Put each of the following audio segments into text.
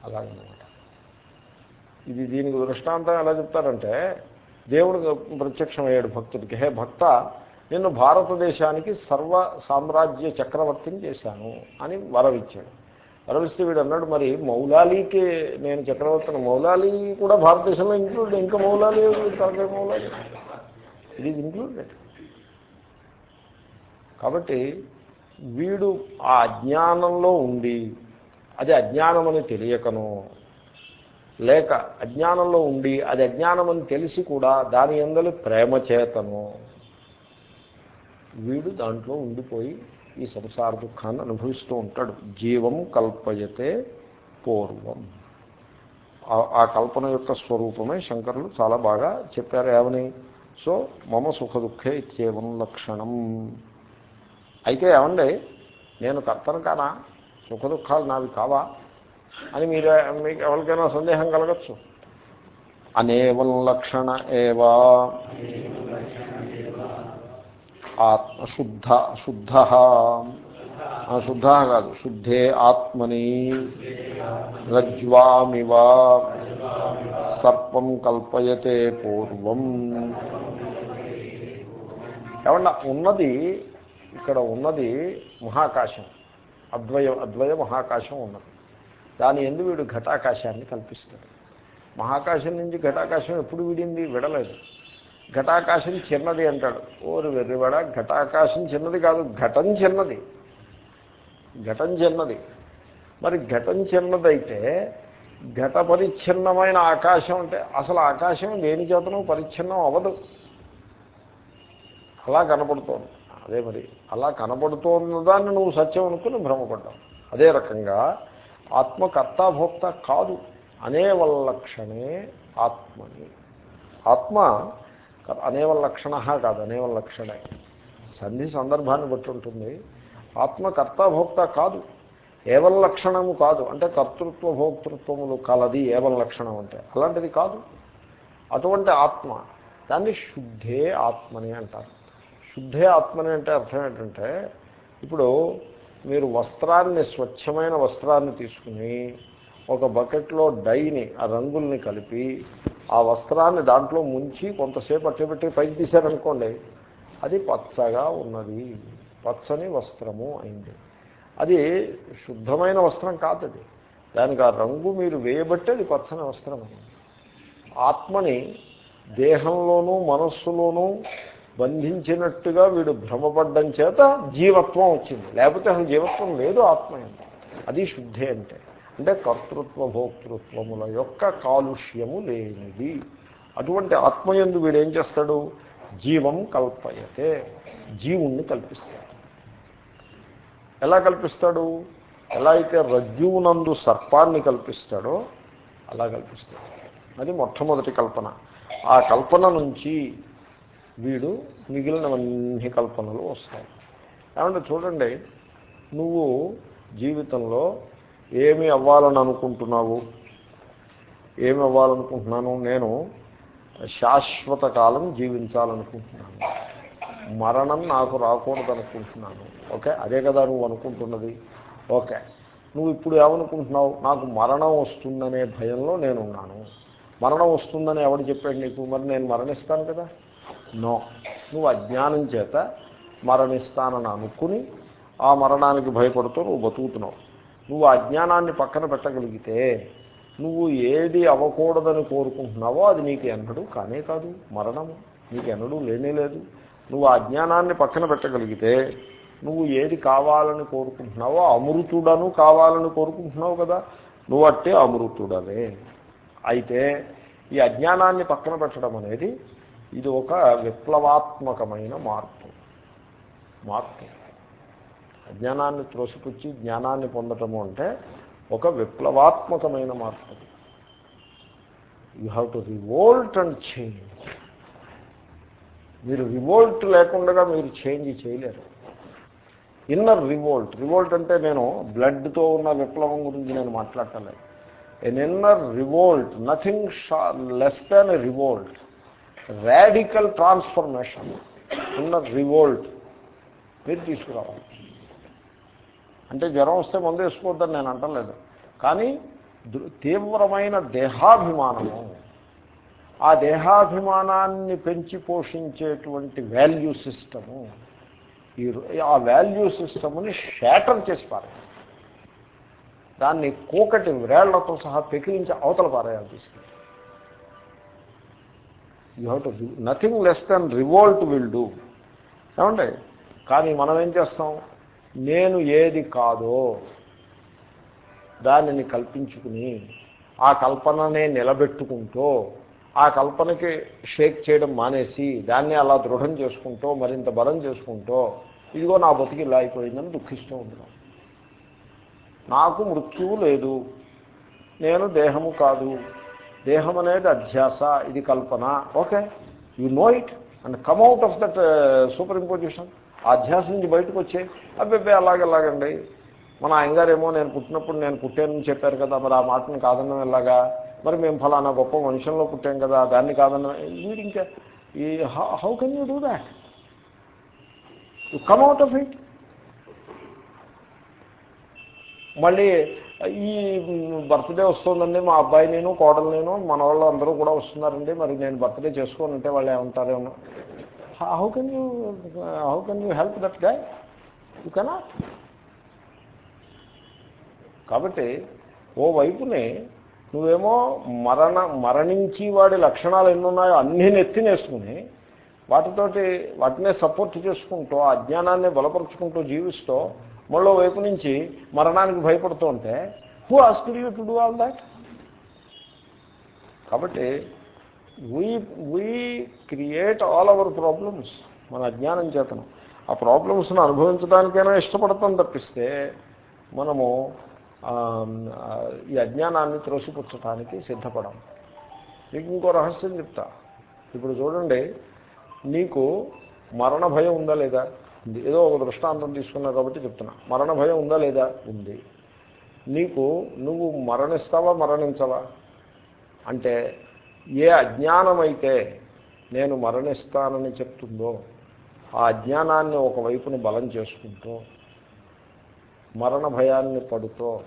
అలాగనమాట ఇది దీనికి దృష్టాంతం ఎలా చెప్తారంటే దేవుడు ప్రత్యక్షమయ్యాడు భక్తుడికి హే భక్త నిన్ను భారతదేశానికి సర్వ సామ్రాజ్య చక్రవర్తిని చేశాను అని వరవిచ్చాడు. వరవిస్తే వీడు అన్నాడు మరి మౌలాలీకి నేను చక్రవర్తిని మౌలాలి కూడా భారతదేశంలో ఇంక్లూడ్ ఇంకా మౌలాలి తరగతి మౌలాలి? ఇట్ ఈజ్ ఇంక్లూడెడ్ కాబట్టి వీడు ఆ అజ్ఞానంలో ఉండి అది అజ్ఞానమని తెలియకను. లేక అజ్ఞానంలో ఉండి అది అజ్ఞానమని తెలిసి కూడా దాని ఎందలి ప్రేమ చేతను. వీడు దాంట్లో ఉండిపోయి ఈ సంసార దుఃఖాన్ని అనుభవిస్తూ ఉంటాడు. జీవం కల్పయతే పూర్వం. ఆ కల్పన యొక్క స్వరూపమే శంకరులు చాలా బాగా చెప్పారు. ఏమని? సో మమ సుఖ దుఃఖే ఇత్యేవం లక్షణం. అయితే ఏమండి? నేను కర్తను కానా? సుఖ దుఃఖాలు నావి కావా అని మీరు మీకు ఎవరికైనా సందేహం కలగచ్చు. అనేవం లక్షణ ఏవా? ఆత్మ శుద్ధ. శుద్ధ శుద్ధ కాదు శుద్ధే ఆత్మని రజ్వామివ. సర్పం కల్పయతే పూర్వం. ఏమన్నా ఉన్నది ఇక్కడ ఉన్నది మహాకాశం. అద్వయ అద్వయ మహాకాశం ఉన్నది. దాని ఎందు వీడు ఘటాకాశాన్ని కల్పిస్తాడు. మహాకాశం నుంచి ఘటాకాశం ఎప్పుడు విడింది? విడలేదు. ఘటాకాశం చిన్నది అంటాడు. ఓరు వెర్రివాడ ఘటాకాశం చిన్నది కాదు ఘటం చిన్నది. ఘటం చిన్నది. మరి ఘటం చిన్నదైతే ఘట పరిచ్ఛిన్నమైన ఆకాశం అంటే అసలు ఆకాశం దేని చేతను పరిచ్ఛిన్నం అవ్వదు. అలా కనపడుతోంది. అదే మరి అలా కనబడుతోన్నదాన్ని నువ్వు సత్యం అనుకుని భ్రమపడ్డావు. అదే రకంగా ఆత్మ కర్తాభోక్త కాదు అనేవల్లక్షణే ఆత్మని. ఆత్మ అనేవల్లక్షణ కాదు అనేవల్లక్షణే సంధి సందర్భాన్ని బట్టి ఉంటుంది. ఆత్మ కర్తాభోక్త కాదు ఏవల్లక్షణము కాదు. అంటే కర్తృత్వ భోక్తృత్వములు కలది ఏవల్లక్షణం అంటే అలాంటిది కాదు. అటువంటి ఆత్మ దాన్ని శుద్ధే ఆత్మని అంటారు. శుద్ధే ఆత్మని అంటే అర్థం ఏంటంటే ఇప్పుడు మీరు వస్త్రాన్ని స్వచ్ఛమైన వస్త్రాన్ని తీసుకుని ఒక బకెట్లో డైని ఆ రంగుల్ని కలిపి ఆ వస్త్రాన్ని దాంట్లో ముంచి కొంతసేపు అట్టబెట్టి పైకి తీశారనుకోండి అది పచ్చగా ఉన్నది. పచ్చని వస్త్రము అయింది. అది శుద్ధమైన వస్త్రం కాదు అది. దానికి ఆ రంగు మీరు వేయబట్టి అది పచ్చని వస్త్రం అయింది. ఆత్మని దేహంలోనూ మనస్సులోనూ బంధించినట్టుగా వీడు భ్రమపడ్డం చేత జీవత్వం వచ్చింది. లేకపోతే అసలు జీవత్వం లేదు ఆత్మ అంటే అది శుద్ధి అంటే. అంటే కర్తృత్వ భోక్తృత్వముల యొక్క కాలుష్యము లేనిది. అటువంటి ఆత్మయందు వీడేం చేస్తాడు? జీవం కల్పయతే. జీవుణ్ణి కల్పిస్తాడు. ఎలా కల్పిస్తాడు? ఎలా అయితే రజ్జువునందు సర్పాన్ని కల్పిస్తాడో అలా కల్పిస్తాడు. అది మొట్టమొదటి కల్పన. ఆ కల్పన నుంచి వీడు మిగిలినవన్నీ కల్పనలు వస్తాయి. ఏమంటే చూడండి నువ్వు జీవితంలో ఏమి అవ్వాలని అనుకుంటున్నావు? ఏమి అవ్వాలనుకుంటున్నాను? నేను శాశ్వత కాలం జీవించాలనుకుంటున్నాను. మరణం నాకు రాకూడదు అనుకుంటున్నాను ఓకే అదే కదా నువ్వు అనుకుంటున్నది? ఓకే నువ్వు ఇప్పుడు ఏమనుకుంటున్నావు? నాకు మరణం వస్తుందనే భయంలో నేనున్నాను. మరణం వస్తుందని ఎవడు చెప్పాడు నీకు? మరి నేను మరణిస్తాను కదా? నో. నువ్వు అజ్ఞానం చేత మరణిస్తానని అనుకుని ఆ మరణానికి భయపడుతూ నువ్వు బతుకుతున్నావు. నువ్వు అజ్ఞానాన్ని పక్కన పెట్టగలిగితే నువ్వు ఏది అవ్వకూడదని కోరుకుంటున్నావో అది నీకు ఎన్నడూ కానే కాదు. మరణము నీకు ఎన్నడూ లేనే లేదు. నువ్వు అజ్ఞానాన్ని పక్కన పెట్టగలిగితే నువ్వు ఏది కావాలని కోరుకుంటున్నావో అమృతుడను కావాలని కోరుకుంటున్నావు కదా. నువ్వు అట్టే అమృతుడనే అయితే ఈ అజ్ఞానాన్ని పక్కన పెట్టడం అనేది ఇది ఒక విప్లవాత్మకమైన మార్పు. మార్పు. అజ్ఞానాన్ని త్రోసిపుచ్చి జ్ఞానాన్ని పొందటము అంటే ఒక విప్లవాత్మకమైన మార్పు. You have to revolt and change మీరు రివోల్ట్ లేకుండా మీరు చేంజ్ చేయలేరు. ఇన్నర్ రివోల్ట్ రివోల్ట్ అంటే నేను బ్లడ్తో ఉన్న విప్లవం గురించి నేను మాట్లాడటలేదు an inner revolt nothing less than a revolt radical transformation ఉన్న రివోల్ట్ మీరు తీసుకురావాలి. అంటే జ్వరం వస్తే మందు వేసుకోవద్దని నేను అంటలేదు. కానీ తీవ్రమైన దేహాభిమానము ఆ దేహాభిమానాన్ని పెంచి పోషించేటువంటి వాల్యూ సిస్టము ఈ ఆ వాల్యూ సిస్టమ్ని షాటర్ చేసి పారాయి దాన్ని కూకటి వ్రేళ్ళతో సహా పెకిలించి అవతల పారేయాలి తీసుకెళ్ళి. You have to nothing less than revolt will do. ఏమండి? కానీ మనం ఏం చేస్తాం? నేను ఏది కాదో దానిని కల్పించుకుని ఆ కల్పననే నిలబెట్టుకుంటూ ఆ కల్పనకి షేక్ చేయడం మానేసి దాన్ని అలా దృఢం చేసుకుంటూ మరింత బలం చేసుకుంటూ ఇదిగో నా బతికి ఇలా అయిపోయిందని దుఃఖిస్తూ ఉంటాం. నాకు మృత్యువు లేదు నేను దేహము కాదు దేహం అనేది అధ్యాస ఇది కల్పన. Okay you know it and come of that uh, superimposition ఆ అధ్యాస నుంచి బయటకు వచ్చే. అబ్బాయి అలాగే అలాగండి. మన ఆయనగారేమో నేను పుట్టినప్పుడు నేను పుట్టానని చెప్పారు కదా మరి ఆ మాటను కాదనం ఎలాగా? మరి మేము ఫలానా గొప్ప మనుషుల్లో పుట్టాం కదా దాన్ని కాదన్న వీడు ఇంకా ఈ how can you do that? You come out of it. మళ్ళీ ఈ బర్త్డే వస్తుందండి మా అబ్బాయి నేను కోడలు నేను మన వాళ్ళు అందరూ కూడా వస్తున్నారండి. మరి నేను బర్త్డే చేసుకోనంటే వాళ్ళు ఏమంటారేమో how can you how can you help that guy you కాబట్టి ఓ వైపునే నువ్వేమో మరణ మరణించి వాడి లక్షణాలు ఎన్నున్నాయో అన్నీ నెత్తినేసుకుని వాటితోటి వాటినే సపోర్ట్ చేసుకుంటూ అజ్ఞానాన్ని బలపరుచుకుంటూ జీవిస్తూ మళ్ళీ వైపు నుంచి మరణానికి భయపడుతూ ఉంటే who asked you to do all that కాబట్టి we we create all our problems మన అజ్ఞానం చేతనం. ఆ ప్రాబ్లమ్స్ను అనుభవించడానికైనా ఇష్టపడతాం తప్పిస్తే మనము ఈ అజ్ఞానాన్ని త్రోసిపుచ్చటానికి సిద్ధపడం. మీకు ఇంకో రహస్యం చెప్తా. ఇప్పుడు చూడండి నీకు మరణ భయం ఉందా లేదా? ఉంది. ఏదో ఒక దృష్టాంతం తీసుకున్నా కాబట్టి చెప్తున్నా. మరణ భయం ఉందా లేదా? ఉంది. నీకు నువ్వు మరణిస్తావా మరణించవా? అంటే ఏ అజ్ఞానమైతే నేను మరణిస్తానని చెప్తుందో ఆ అజ్ఞానాన్ని ఒకవైపుని బలం చేసుకుంటూ మరణ భయాన్ని పడుతూ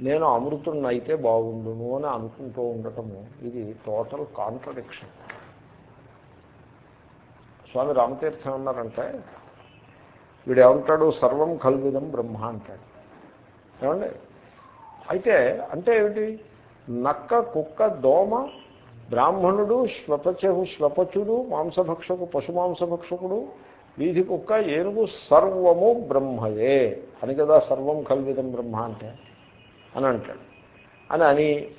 నేను అమృతున్నైతే బాగుండును అని అనుకుంటూ ఉండటము ఇది టోటల్ కాంట్రడిక్షన్ స్వామి రామతీర్థం ఉన్నారంటే వీడు ఏమంటాడు సర్వం కల్విదం బ్రహ్మ అంటాడు. ఏమండి? అయితే అంటే ఏమిటి? నక్క కుక్క దోమ బ్రాహ్మణుడు శ్వపచహు శ్వపచుడు మాంసభక్షకు పశుమాంసభక్షకుడు వీధి కుక్క ఏనుగు సర్వము బ్రహ్మయే. అని కదా సర్వం కల్విదం బ్రహ్మ అంటే? అని అంటాడు. అని అని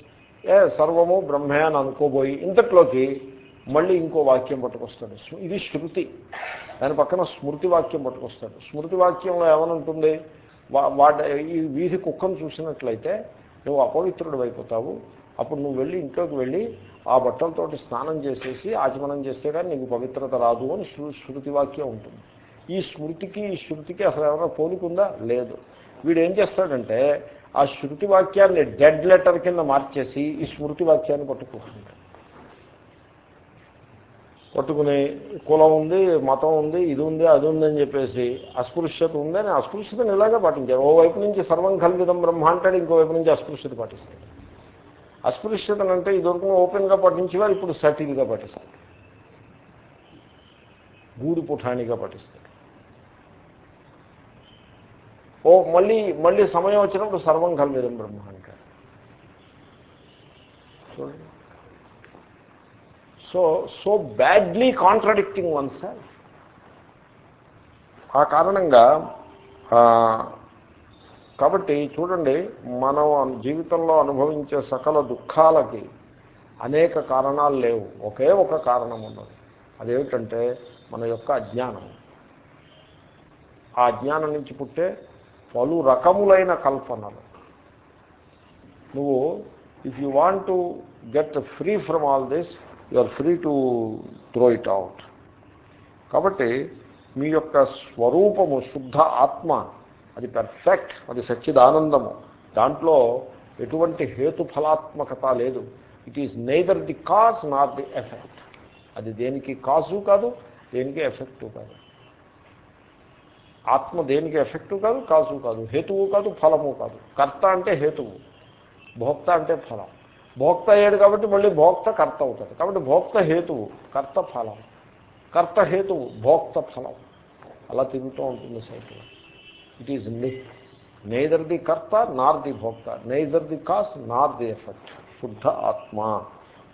ఏ సర్వము బ్రహ్మే అని అనుకోబోయి ఇంతట్లోకి మళ్ళీ ఇంకో వాక్యం పట్టుకొస్తాడు. ఇది శృతి. దాని పక్కన స్మృతి వాక్యం పట్టుకొస్తాడు. స్మృతి వాక్యంలో ఏమనుంటుంది? వాటి ఈ వీధి కుక్కను చూసినట్లయితే నువ్వు అపవిత్రుడు అయిపోతావు. అప్పుడు నువ్వు వెళ్ళి ఇంట్లోకి వెళ్ళి ఆ బట్టలతోటి స్నానం చేసేసి ఆచమనం చేస్తే కానీ నీకు పవిత్రత రాదు అని శృతి వాక్యం ఉంటుంది. ఈ స్మృతికి ఈ శృతికి అసలు ఏమైనా పోలుకుందా? లేదు. వీడు ఏం చేస్తాడంటే ఆ శృతి వాక్యాన్ని డెడ్ లెటర్ కింద మార్చేసి ఈ స్మృతి వాక్యాన్ని పట్టుకుంటాడు. పట్టుకుని కులం ఉంది మతం ఉంది ఇది ఉంది అది ఉంది అని చెప్పేసి అస్పృశ్యత ఉందని అస్పృశ్యతను ఇలాగే పాటించారు. ఓవైపు నుంచి సర్వం కల్విదం బ్రహ్మ అంటాడు ఇంకోవైపు నుంచి అస్పృశ్యత పాటిస్తాడు అస్పృశ్యతను అంటే ఇదివరకు ఓపెన్గా పాటించేవారు ఇప్పుడు సటిల్గా పాటిస్తారు గూడు పుఠానిగా పాటిస్తారు ఓ మళ్ళీ మళ్ళీ సమయం వచ్చినప్పుడు సర్వం కల్విదం బ్రహ్మ అంటాడు చూడండి. So so badly contradicting one sir. ఆ కారణంగా కాబట్టి చూడండి మనం జీవితంలో అనుభవించే సకల దుఃఖాలకి అనేక కారణాలు లేవు. ఒకే ఒక కారణం ఉన్నది. అదేమిటంటే మన యొక్క అజ్ఞానం. ఆ అజ్ఞానం నుంచి పుట్టే పలు రకములైన కల్పనలు. నువ్వు if you want to get free from all this you are free to throw it out. కాబట్టి మీ యొక్క స్వరూపము శుద్ధ ఆత్మ అది పెర్ఫెక్ట్ అది సచ్చిదానందము. దాంట్లో ఎటువంటి హేతుఫలాత్మకత లేదు. It is neither the cause not the effect అది దేనికి కాజు కాదు దేనికి ఎఫెక్టు కాదు. ఆత్మ దేనికి ఎఫెక్టు కాదు కాజు కాదు. హేతువు కాదు ఫలము కాదు. కర్త అంటే హేతువు. భోక్త అంటే ఫలం. భోక్త అయ్యాడు కాబట్టి మళ్ళీ భోక్త కర్త అవుతాడు. కాబట్టి భోక్త హేతువు కర్త ఫలం. కర్త హేతువు భోక్త ఫలం. అలా తిరుగుతూ ఉంటుంది సైకిల్. ఇట్ ఈజ్ని నేదర్ ది కర్త నార్ ది భోక్త. Neither the cause nor the effect శుద్ధ ఆత్మ.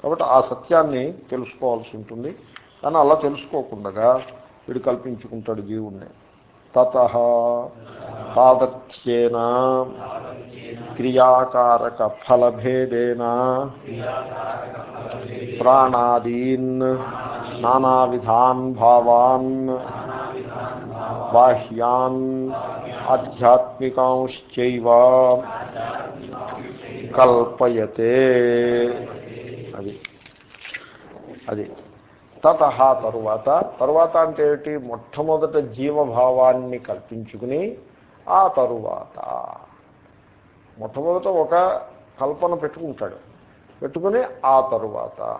కాబట్టి ఆ సత్యాన్ని తెలుసుకోవాల్సి ఉంటుంది. కానీ అలా తెలుసుకోకుండా వీడు కల్పించుకుంటాడు జీవుణ్ణి. తత తాదర్థ్యేన క్రియాకారక ఫలభేదేన ప్రాణాదీన్ నానావిధాన్ భావాన్ బాహ్యాన్ ఆధ్యాత్మికాంశ్చైవ కల్పయతే అది అది తత తరువాత. తరువాత అంటే ఏమిటి? మొట్టమొదట జీవభావాన్ని కల్పించుకుని ఆ తరువాత. మొట్టమొదట ఒక కల్పన పెట్టుకుంటాడు. పెట్టుకుని ఆ తరువాత.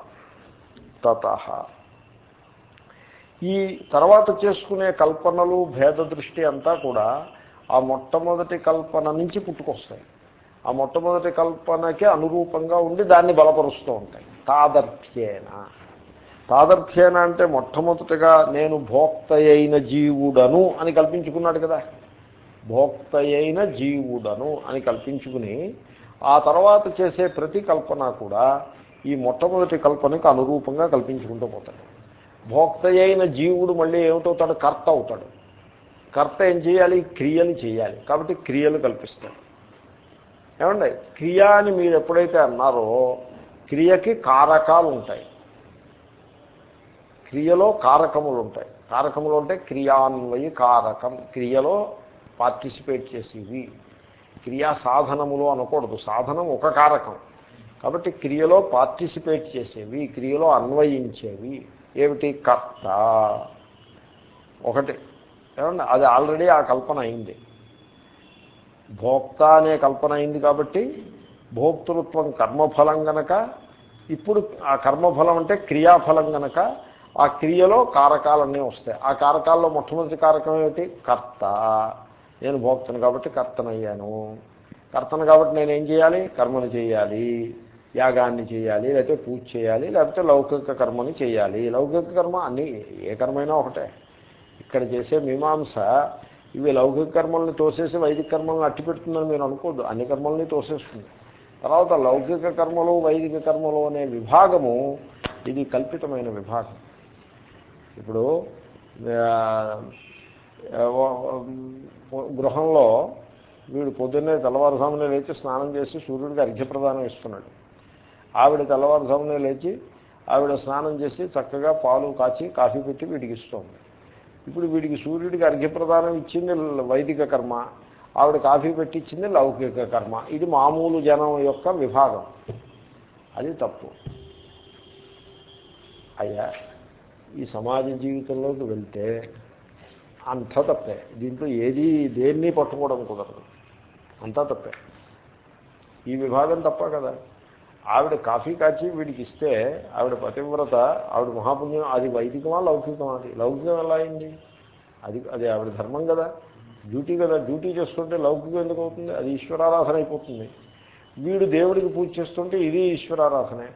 తత. ఈ తర్వాత చేసుకునే కల్పనలు భేద దృష్టి అంతా కూడా ఆ మొట్టమొదటి కల్పన నుంచి పుట్టుకొస్తాయి. ఆ మొట్టమొదటి కల్పనకి అనురూపంగా ఉండి దాన్ని బలపరుస్తూ ఉంటాయి. తాదర్థ్యేన. తాదర్థ్యేన అంటే మొట్టమొదటిగా నేను భోక్త అయిన జీవుడను అని కల్పించుకున్నాడు కదా. భోక్త అయిన జీవుడను అని కల్పించుకుని ఆ తర్వాత చేసే ప్రతి కల్పన కూడా ఈ మొట్టమొదటి కల్పనకు అనురూపంగా కల్పించుకుంటూ పోతాడు. భోక్త అయిన జీవుడు మళ్ళీ ఏమిటవుతాడు కర్త అవుతాడు. కర్త ఏం చేయాలి? క్రియలు చేయాలి. కాబట్టి క్రియలు కల్పిస్తాడు. ఏమండి? క్రియ అని మీరు ఎప్పుడైతే అన్నారో క్రియకి కారకాలు ఉంటాయి. క్రియలో కారకములు ఉంటాయి. కారకములు అంటే క్రియాన్వయి కారకం. క్రియలో పార్టిసిపేట్ చేసేవి. క్రియా సాధనములు అనకూడదు. సాధనం ఒక కారకం. కాబట్టి క్రియలో పార్టిసిపేట్ చేసేవి క్రియలో అన్వయించేవి. ఏమిటి? కర్త. ఒకటి. ఏమంటే అది ఆల్రెడీ ఆ కల్పన అయింది. భోక్త అనే కల్పన అయింది కాబట్టి భోక్తృత్వం కర్మఫలం గనక ఇప్పుడు ఆ కర్మఫలం అంటే క్రియాఫలం గనక ఆ క్రియలో కారకాలన్నీ వస్తాయి. ఆ కారకాల్లో మొట్టమొదటి కారకం ఏమిటి? కర్త. నేను భోక్తను కాబట్టి కర్తనయ్యాను. కర్తను కాబట్టి నేనేం చేయాలి? కర్మను చేయాలి. యాగాన్ని చేయాలి లేకపోతే పూజ చేయాలి లేకపోతే లౌకిక కర్మని చేయాలి. లౌకిక కర్మ అన్నీ ఏ కర్మైనా ఒకటే. ఇక్కడ చేసే మీమాంస ఇవి లౌకిక కర్మల్ని తోసేసి వైదిక కర్మల్ని అట్టిపెడుతుందని మీరు అనుకోద్దు. అన్ని కర్మల్ని తోసేస్తుంది. తర్వాత లౌకిక కర్మలు వైదిక కర్మలు అనే విభాగము ఇది కల్పితమైన విభాగం. ఇప్పుడు గృహంలో వీడు పొద్దున్నే తెల్లవారుసామునే లేచి స్నానం చేసి సూర్యుడికి అర్ఘ్యప్రదానం ఇస్తున్నాడు. ఆవిడ తెల్లవారుసామునే లేచి ఆవిడ స్నానం చేసి చక్కగా పాలు కాచి కాఫీ పెట్టి వీడికి ఇస్తుంది. ఇప్పుడు వీడికి సూర్యుడికి అర్ఘ్యప్రదానం ఇచ్చింది వైదిక కర్మ ఆవిడ కాఫీ పెట్టించింది లౌకిక కర్మ. ఇది మామూలు జనం యొక్క విభాగం. అది తప్పు. అయ్యా ఈ సమాజ జీవితంలోకి వెళ్తే అంత తప్పే. దీంట్లో ఏది దేన్ని పట్టుకోవడం కుదరదు. అంతా తప్పే. ఈ విభాగం తప్ప కదా. ఆవిడ కాఫీ కాచి వీడికి ఇస్తే ఆవిడ పతివ్రత ఆవిడ మహాపుణ్యం అది వైదికమా లౌకికమా? అది లౌకికం ఎలా అయింది? అది అది ఆవిడ ధర్మం కదా. డ్యూటీ కదా. డ్యూటీ చేస్తుంటే లౌకికం ఎందుకు అవుతుంది? అది ఈశ్వరారాధన అయిపోతుంది. వీడు దేవుడికి పూజ చేస్తుంటే ఇది ఈశ్వరారాధనే.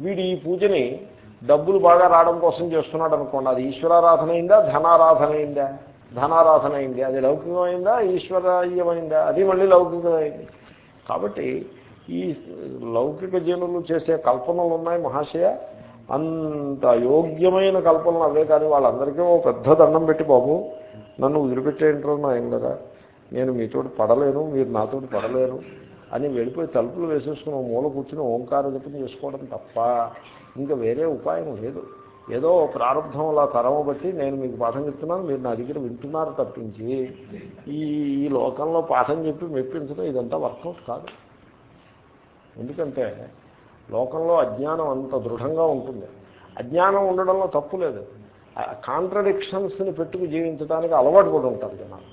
వీడు ఈ పూజని డబ్బులు బాగా రావడం కోసం చేస్తున్నాడు అనుకోండి. అది ఈశ్వరారాధన అయిందా ధనారాధన అయిందా ధనారాధన అయింది అది లౌకికమైందా? ఈశ్వరీయమైందా? అది మళ్ళీ లౌకికమైంది. కాబట్టి ఈ లౌకిక జనులు చేసే కల్పనలు ఉన్నాయి మహాశయ. అంత యోగ్యమైన కల్పనలు అవే కానీ వాళ్ళందరికీ ఓ పెద్ద దండం పెట్టి బాబు నన్ను వదిలిపెట్టేంటారు ఏం కదా. నేను మీతోటి పడలేను మీరు నాతోటి పడలేరు. అని వెళ్ళిపోయి తలుపులు వేసేసుకుని మూల కూర్చుని ఓంకార జపం చేసుకోవడం తప్ప ఇంకా వేరే ఉపాయం లేదు. ఏదో ప్రారంభం అలా తరమ బట్టి నేను మీకు పాఠం చెప్తున్నాను మీరు నా దగ్గర వింటున్నారు తప్పించి ఈ ఈ లోకంలో పాఠం చెప్పి మెప్పించడం ఇదంతా వర్కౌట్ కాదు. ఎందుకంటే లోకంలో అజ్ఞానం అంత దృఢంగా ఉంటుంది. అజ్ఞానం ఉండడంలో తప్పు లేదు. కాంట్రడిక్షన్స్ని పెట్టుకు జీవించడానికి అలవాటు పడి ఉంటారు జనాలు.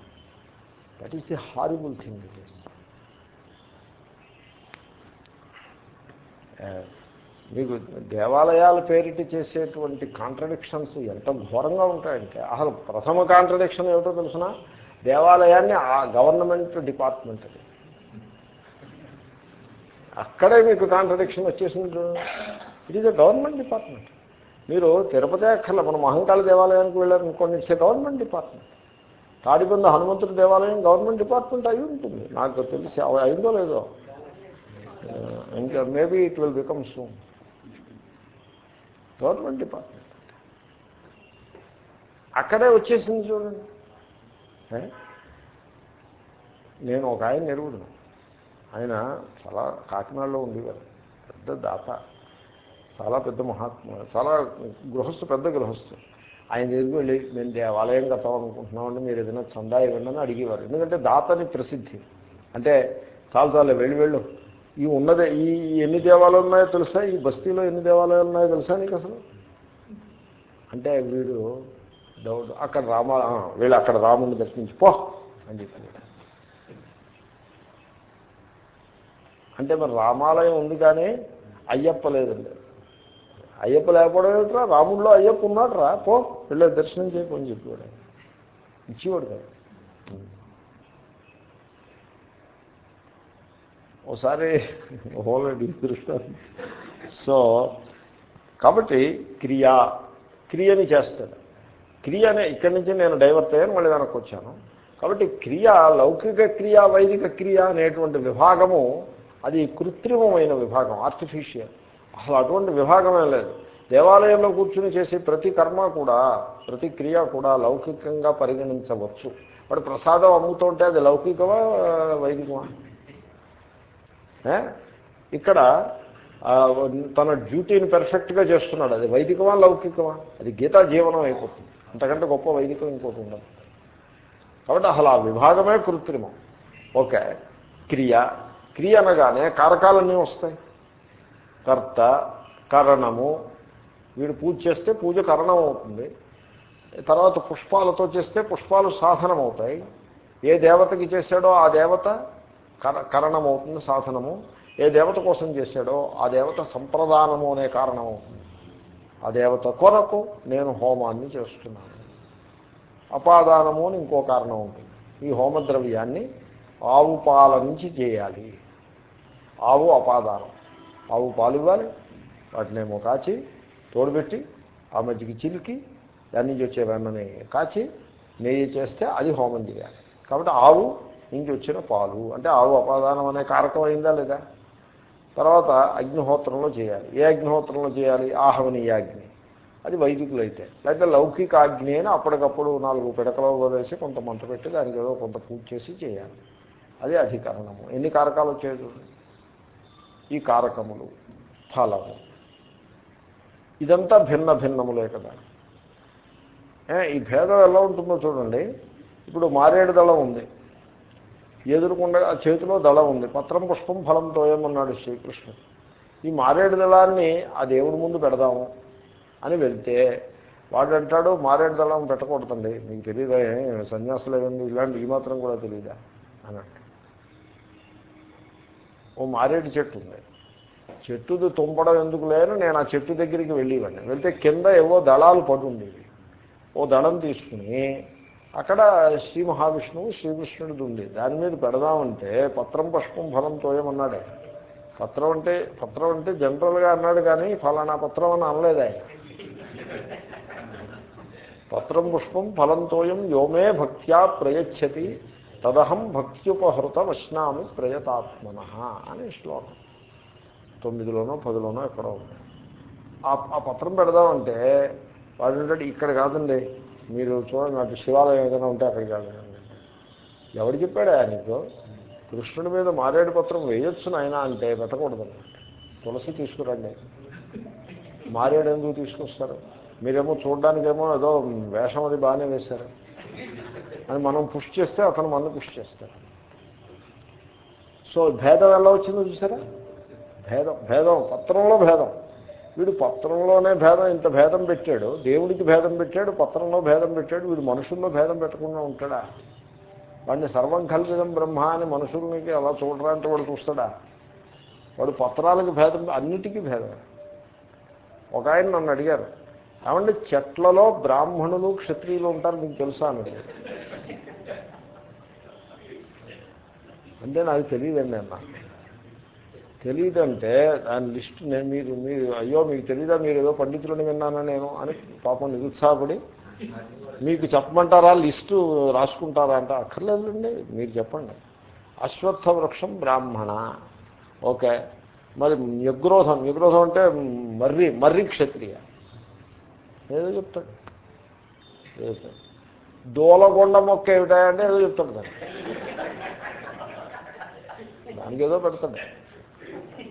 That is the horrible thing it is మీకు దేవాలయాల పేరిట చేసేటువంటి కాంట్రడిక్షన్స్ ఎంత ఘోరంగా ఉంటాయంటే అసలు ప్రథమ కాంట్రడిక్షన్ ఏమిటో తెలిసిన? దేవాలయాన్ని ఆ గవర్నమెంట్ డిపార్ట్మెంట్ అక్కడే మీకు కాంట్రడిక్షన్ వచ్చేసింది. It is a government department మీరు తిరుపతి అక్కర్ల మన మహంకాళ దేవాలయానికి వెళ్ళారనుకోండి ఇట్స్ గవర్నమెంట్ డిపార్ట్మెంట్ తాడిబంద హనుమంతుడి దేవాలయం గవర్నమెంట్ డిపార్ట్మెంట్ అయి ఉంటుంది. నాకు తెలిసి అయిందో లేదో. ఇంకా maybe it will become soon government department అక్కడే వచ్చేసింది చూడండి. నేను ఒక ఆయన నెరుగుడు ఆయన చాలా కాకినాడలో ఉండేవారు. పెద్ద దాత. చాలా పెద్ద మహాత్మ చాలా గృహస్థు పెద్ద గృహస్థు. ఆయన దగ్గరికి వెళ్ళి మేము దేవాలయం కట్టాలనుకుంటున్నామంటే మీరు ఏదైనా చందా ఇవ్వండి అని అడిగేవారు. ఎందుకంటే దాతని ప్రసిద్ధి. అంటే చాలా చాలా వెళ్ళి వెళ్ళు. ఈ ఉన్నదే ఈ ఎన్ని దేవాలయాలు ఉన్నాయో తెలుసా? ఈ బస్తీలో ఎన్ని దేవాలయాలు ఉన్నాయో తెలుసా నీకు అసలు? అంటే వీడు డౌట్ అక్కడ రామ వీళ్ళు అక్కడ రాముడిని దర్శించి పో అని చెప్పి అంటే మరి రామాలయం ఉంది కానీ అయ్యప్ప లేదండి. అయ్యప్ప లేకపోవడం ఏమిట్రా? రాముడిలో అయ్యప్ప ఉన్నాడు రా పో వెళ్ళే దర్శనం చేయమని చెప్పేవాడు ఆయన. ఇచ్చేవాడు కదా. ఒకసారి హోలండి దృష్టాన్ని సో కాబట్టి క్రియ క్రియని చేస్తాడు. క్రియ అనే ఇక్కడి నుంచి నేను డైవర్ట్ అయ్యాను మళ్ళీ వెనక్కి వచ్చాను. కాబట్టి క్రియ లౌకిక క్రియ వైదిక క్రియ అనేటువంటి విభాగము అది కృత్రిమమైన విభాగం ఆర్టిఫిషియల్ అసలు అటువంటి విభాగమే లేదు. దేవాలయంలో కూర్చుని చేసే ప్రతి కర్మ కూడా ప్రతి క్రియ కూడా లౌకికంగా పరిగణించవచ్చు. వాడు ప్రసాదం అమ్ముతుంటే అది లౌకికమా వైదికమా? ఇక్కడ తన డ్యూటీని పెర్ఫెక్ట్గా చేస్తున్నాడు. అది వైదికమా లౌకికమా? అది గీతా జీవనం అయిపోతుంది. అంతకంటే గొప్ప వైదికం ఇంకోటి ఉండదు. కాబట్టి అసలు ఆ విభాగమే కృత్రిమం. ఓకే. క్రియ. క్రియ అనగానే కారకాలన్నీ వస్తాయి. కర్త కరణము వీడు పూజ చేస్తే పూజ కరణం అవుతుంది తర్వాత పుష్పాలతో చేస్తే పుష్పాలు సాధనం అవుతాయి ఏ దేవతకి చేశాడో ఆ దేవత కర కరణం సాధనము. ఏ దేవత కోసం చేశాడో ఆ దేవత సంప్రదానము అనే కారణం అవుతుంది ఆ దేవత కొరకు నేను హోమాన్ని చేస్తున్నాను. అపాదానము అని ఇంకో కారణం ఉంటుంది. ఈ హోమద్రవ్యాన్ని ఆవు పాల నుంచి చేయాలి. ఆవు అపాదానం. ఆవు పాలు ఇవ్వాలి. వాటినేమో కాచి తోడుపెట్టి ఆ మధ్యకి చిలికి దాని నుంచి వచ్చే వెన్నని కాచి నెయ్యి చేస్తే అది హోమం చేయాలి. కాబట్టి ఆవు నుంచి వచ్చిన పాలు. అంటే ఆవు అపాదానం అనే కారకం అయిందా లేదా? తర్వాత అగ్నిహోత్రంలో చేయాలి. ఏ అగ్నిహోత్రంలో చేయాలి? ఆహవనీయాగ్ని అది వైదికులు అయితే లేకపోతే లౌకిక అగ్ని అని అప్పటికప్పుడు నాలుగు పిడకలో వదిలేసి కొంత మంట పెట్టి దానికి ఏదో కొంత పూజ చేసి చేయాలి. అది అధికరణము. ఎన్ని కారకాలు వచ్చాయి చూడండి. ఈ కారకములు ఫలము. ఇదంతా భిన్న భిన్నములే కదా. ఈ భేదం ఎలా ఉంటుందో చూడండి. ఇప్పుడు మారేడు దళం ఉంది. ఎదురుకుండా ఆ చేతిలో దళ ఉంది. పత్రం పుష్పం ఫలంతో ఏమన్నాడు శ్రీకృష్ణుడు. ఈ మారేడు దళాన్ని ఆ దేవుడి ముందు పెడదాము అని వెళ్తే వాడు అంటాడు మారేడు దళం పెట్టకూడదండి. మీకు తెలియదా సన్యాసులు ఏమండి ఇలాంటి ఈ మాత్రం కూడా తెలియదా అని ఓ మారేడు చెట్టు ఉంది. చెట్టుది తుంపడం ఎందుకు లేను నేను ఆ చెట్టు దగ్గరికి వెళ్ళేవాడిని వెళ్తే కింద ఏవో దళాలు పడి ఉండేవి. ఓ దళం తీసుకుని అక్కడ శ్రీ మహావిష్ణువు శ్రీకృష్ణుడిది ఉంది దాని మీద పెడదామంటే పత్రం పుష్పం ఫలం తోయమన్నాడే. పత్రం అంటే పత్రం అంటే జనరల్గా అన్నాడు కానీ ఫలానా పత్రం అని అనలేదు. ఆయన పత్రం పుష్పం ఫలం తోయం యోమే భక్త్యా ప్రయచ్చతి తదహం భక్త్యుపహృత వశ్నామి ప్రయతాత్మన అనే శ్లోకం. తొమ్మిదిలోనో పదిలోనో ఎక్కడో ఉంది. ఆ పత్రం పెడదామంటే వాడు ఇక్కడ కాదండి మీరు చూడండి అటు శివాలయం ఏదైనా ఉంటే అక్కడికి వెళ్ళండి. ఎవడు చెప్పాడా నీకు? కృష్ణుడి మీద మారేడు పత్రం వేయొచ్చు నాయన అంటే పెట్టకూడదు తులసి తీసుకురండి. మారేడు ఎందుకు తీసుకొస్తారు? మీరేమో చూడడానికేమో ఏదో వేషం అది బాగానే వేశారు. అని మనం పుష్ చేస్తే అతను మనం పుష్ చేస్తారు. సో భేదం ఎలా వచ్చిందో చూసారా? భేదం భేదం పత్రంలో భేదం. వీడు పత్రంలోనే భేదం ఇంత భేదం పెట్టాడు. దేవుడికి భేదం పెట్టాడు పత్రంలో భేదం పెట్టాడు వీడు మనుషుల్లో భేదం పెట్టకుండా ఉంటాడా? వాడిని సర్వం కల్పితం బ్రహ్మ అని మనుషులకి అలా చూడరా వాడు చూస్తాడా? వాడు పత్రాలకు భేదం అన్నిటికీ భేదం. ఒక ఆయన నన్ను అడిగారు ఏమంటే చెట్లలో బ్రాహ్మణులు క్షత్రియులు ఉంటారు మీకు తెలుసా? అని అంటే నాకు తెలియదండి అన్న. తెలియదంటే దాని లిస్ట్ నేను మీరు మీరు అయ్యో మీకు తెలియదా మీరు ఏదో పండితులను విన్నానా నేను అని పాపం నిరుత్సాహపడి మీకు చెప్పమంటారా? లిస్టు రాసుకుంటారా అంటే అక్కర్లేదండి మీరు చెప్పండి. అశ్వత్థ వృక్షం బ్రాహ్మణ. ఓకే. మరి న్యగ్రోధం న్యగ్రోధం అంటే మర్రి మర్రి క్షత్రియ. ఏదో చెప్తాడు. ఏదో చెప్తాడు దూలగొండ మొక్క ఏమిటా అంటే ఏదో చెప్తాడు దాన్ని దానికి ఏదో పెడతాడు.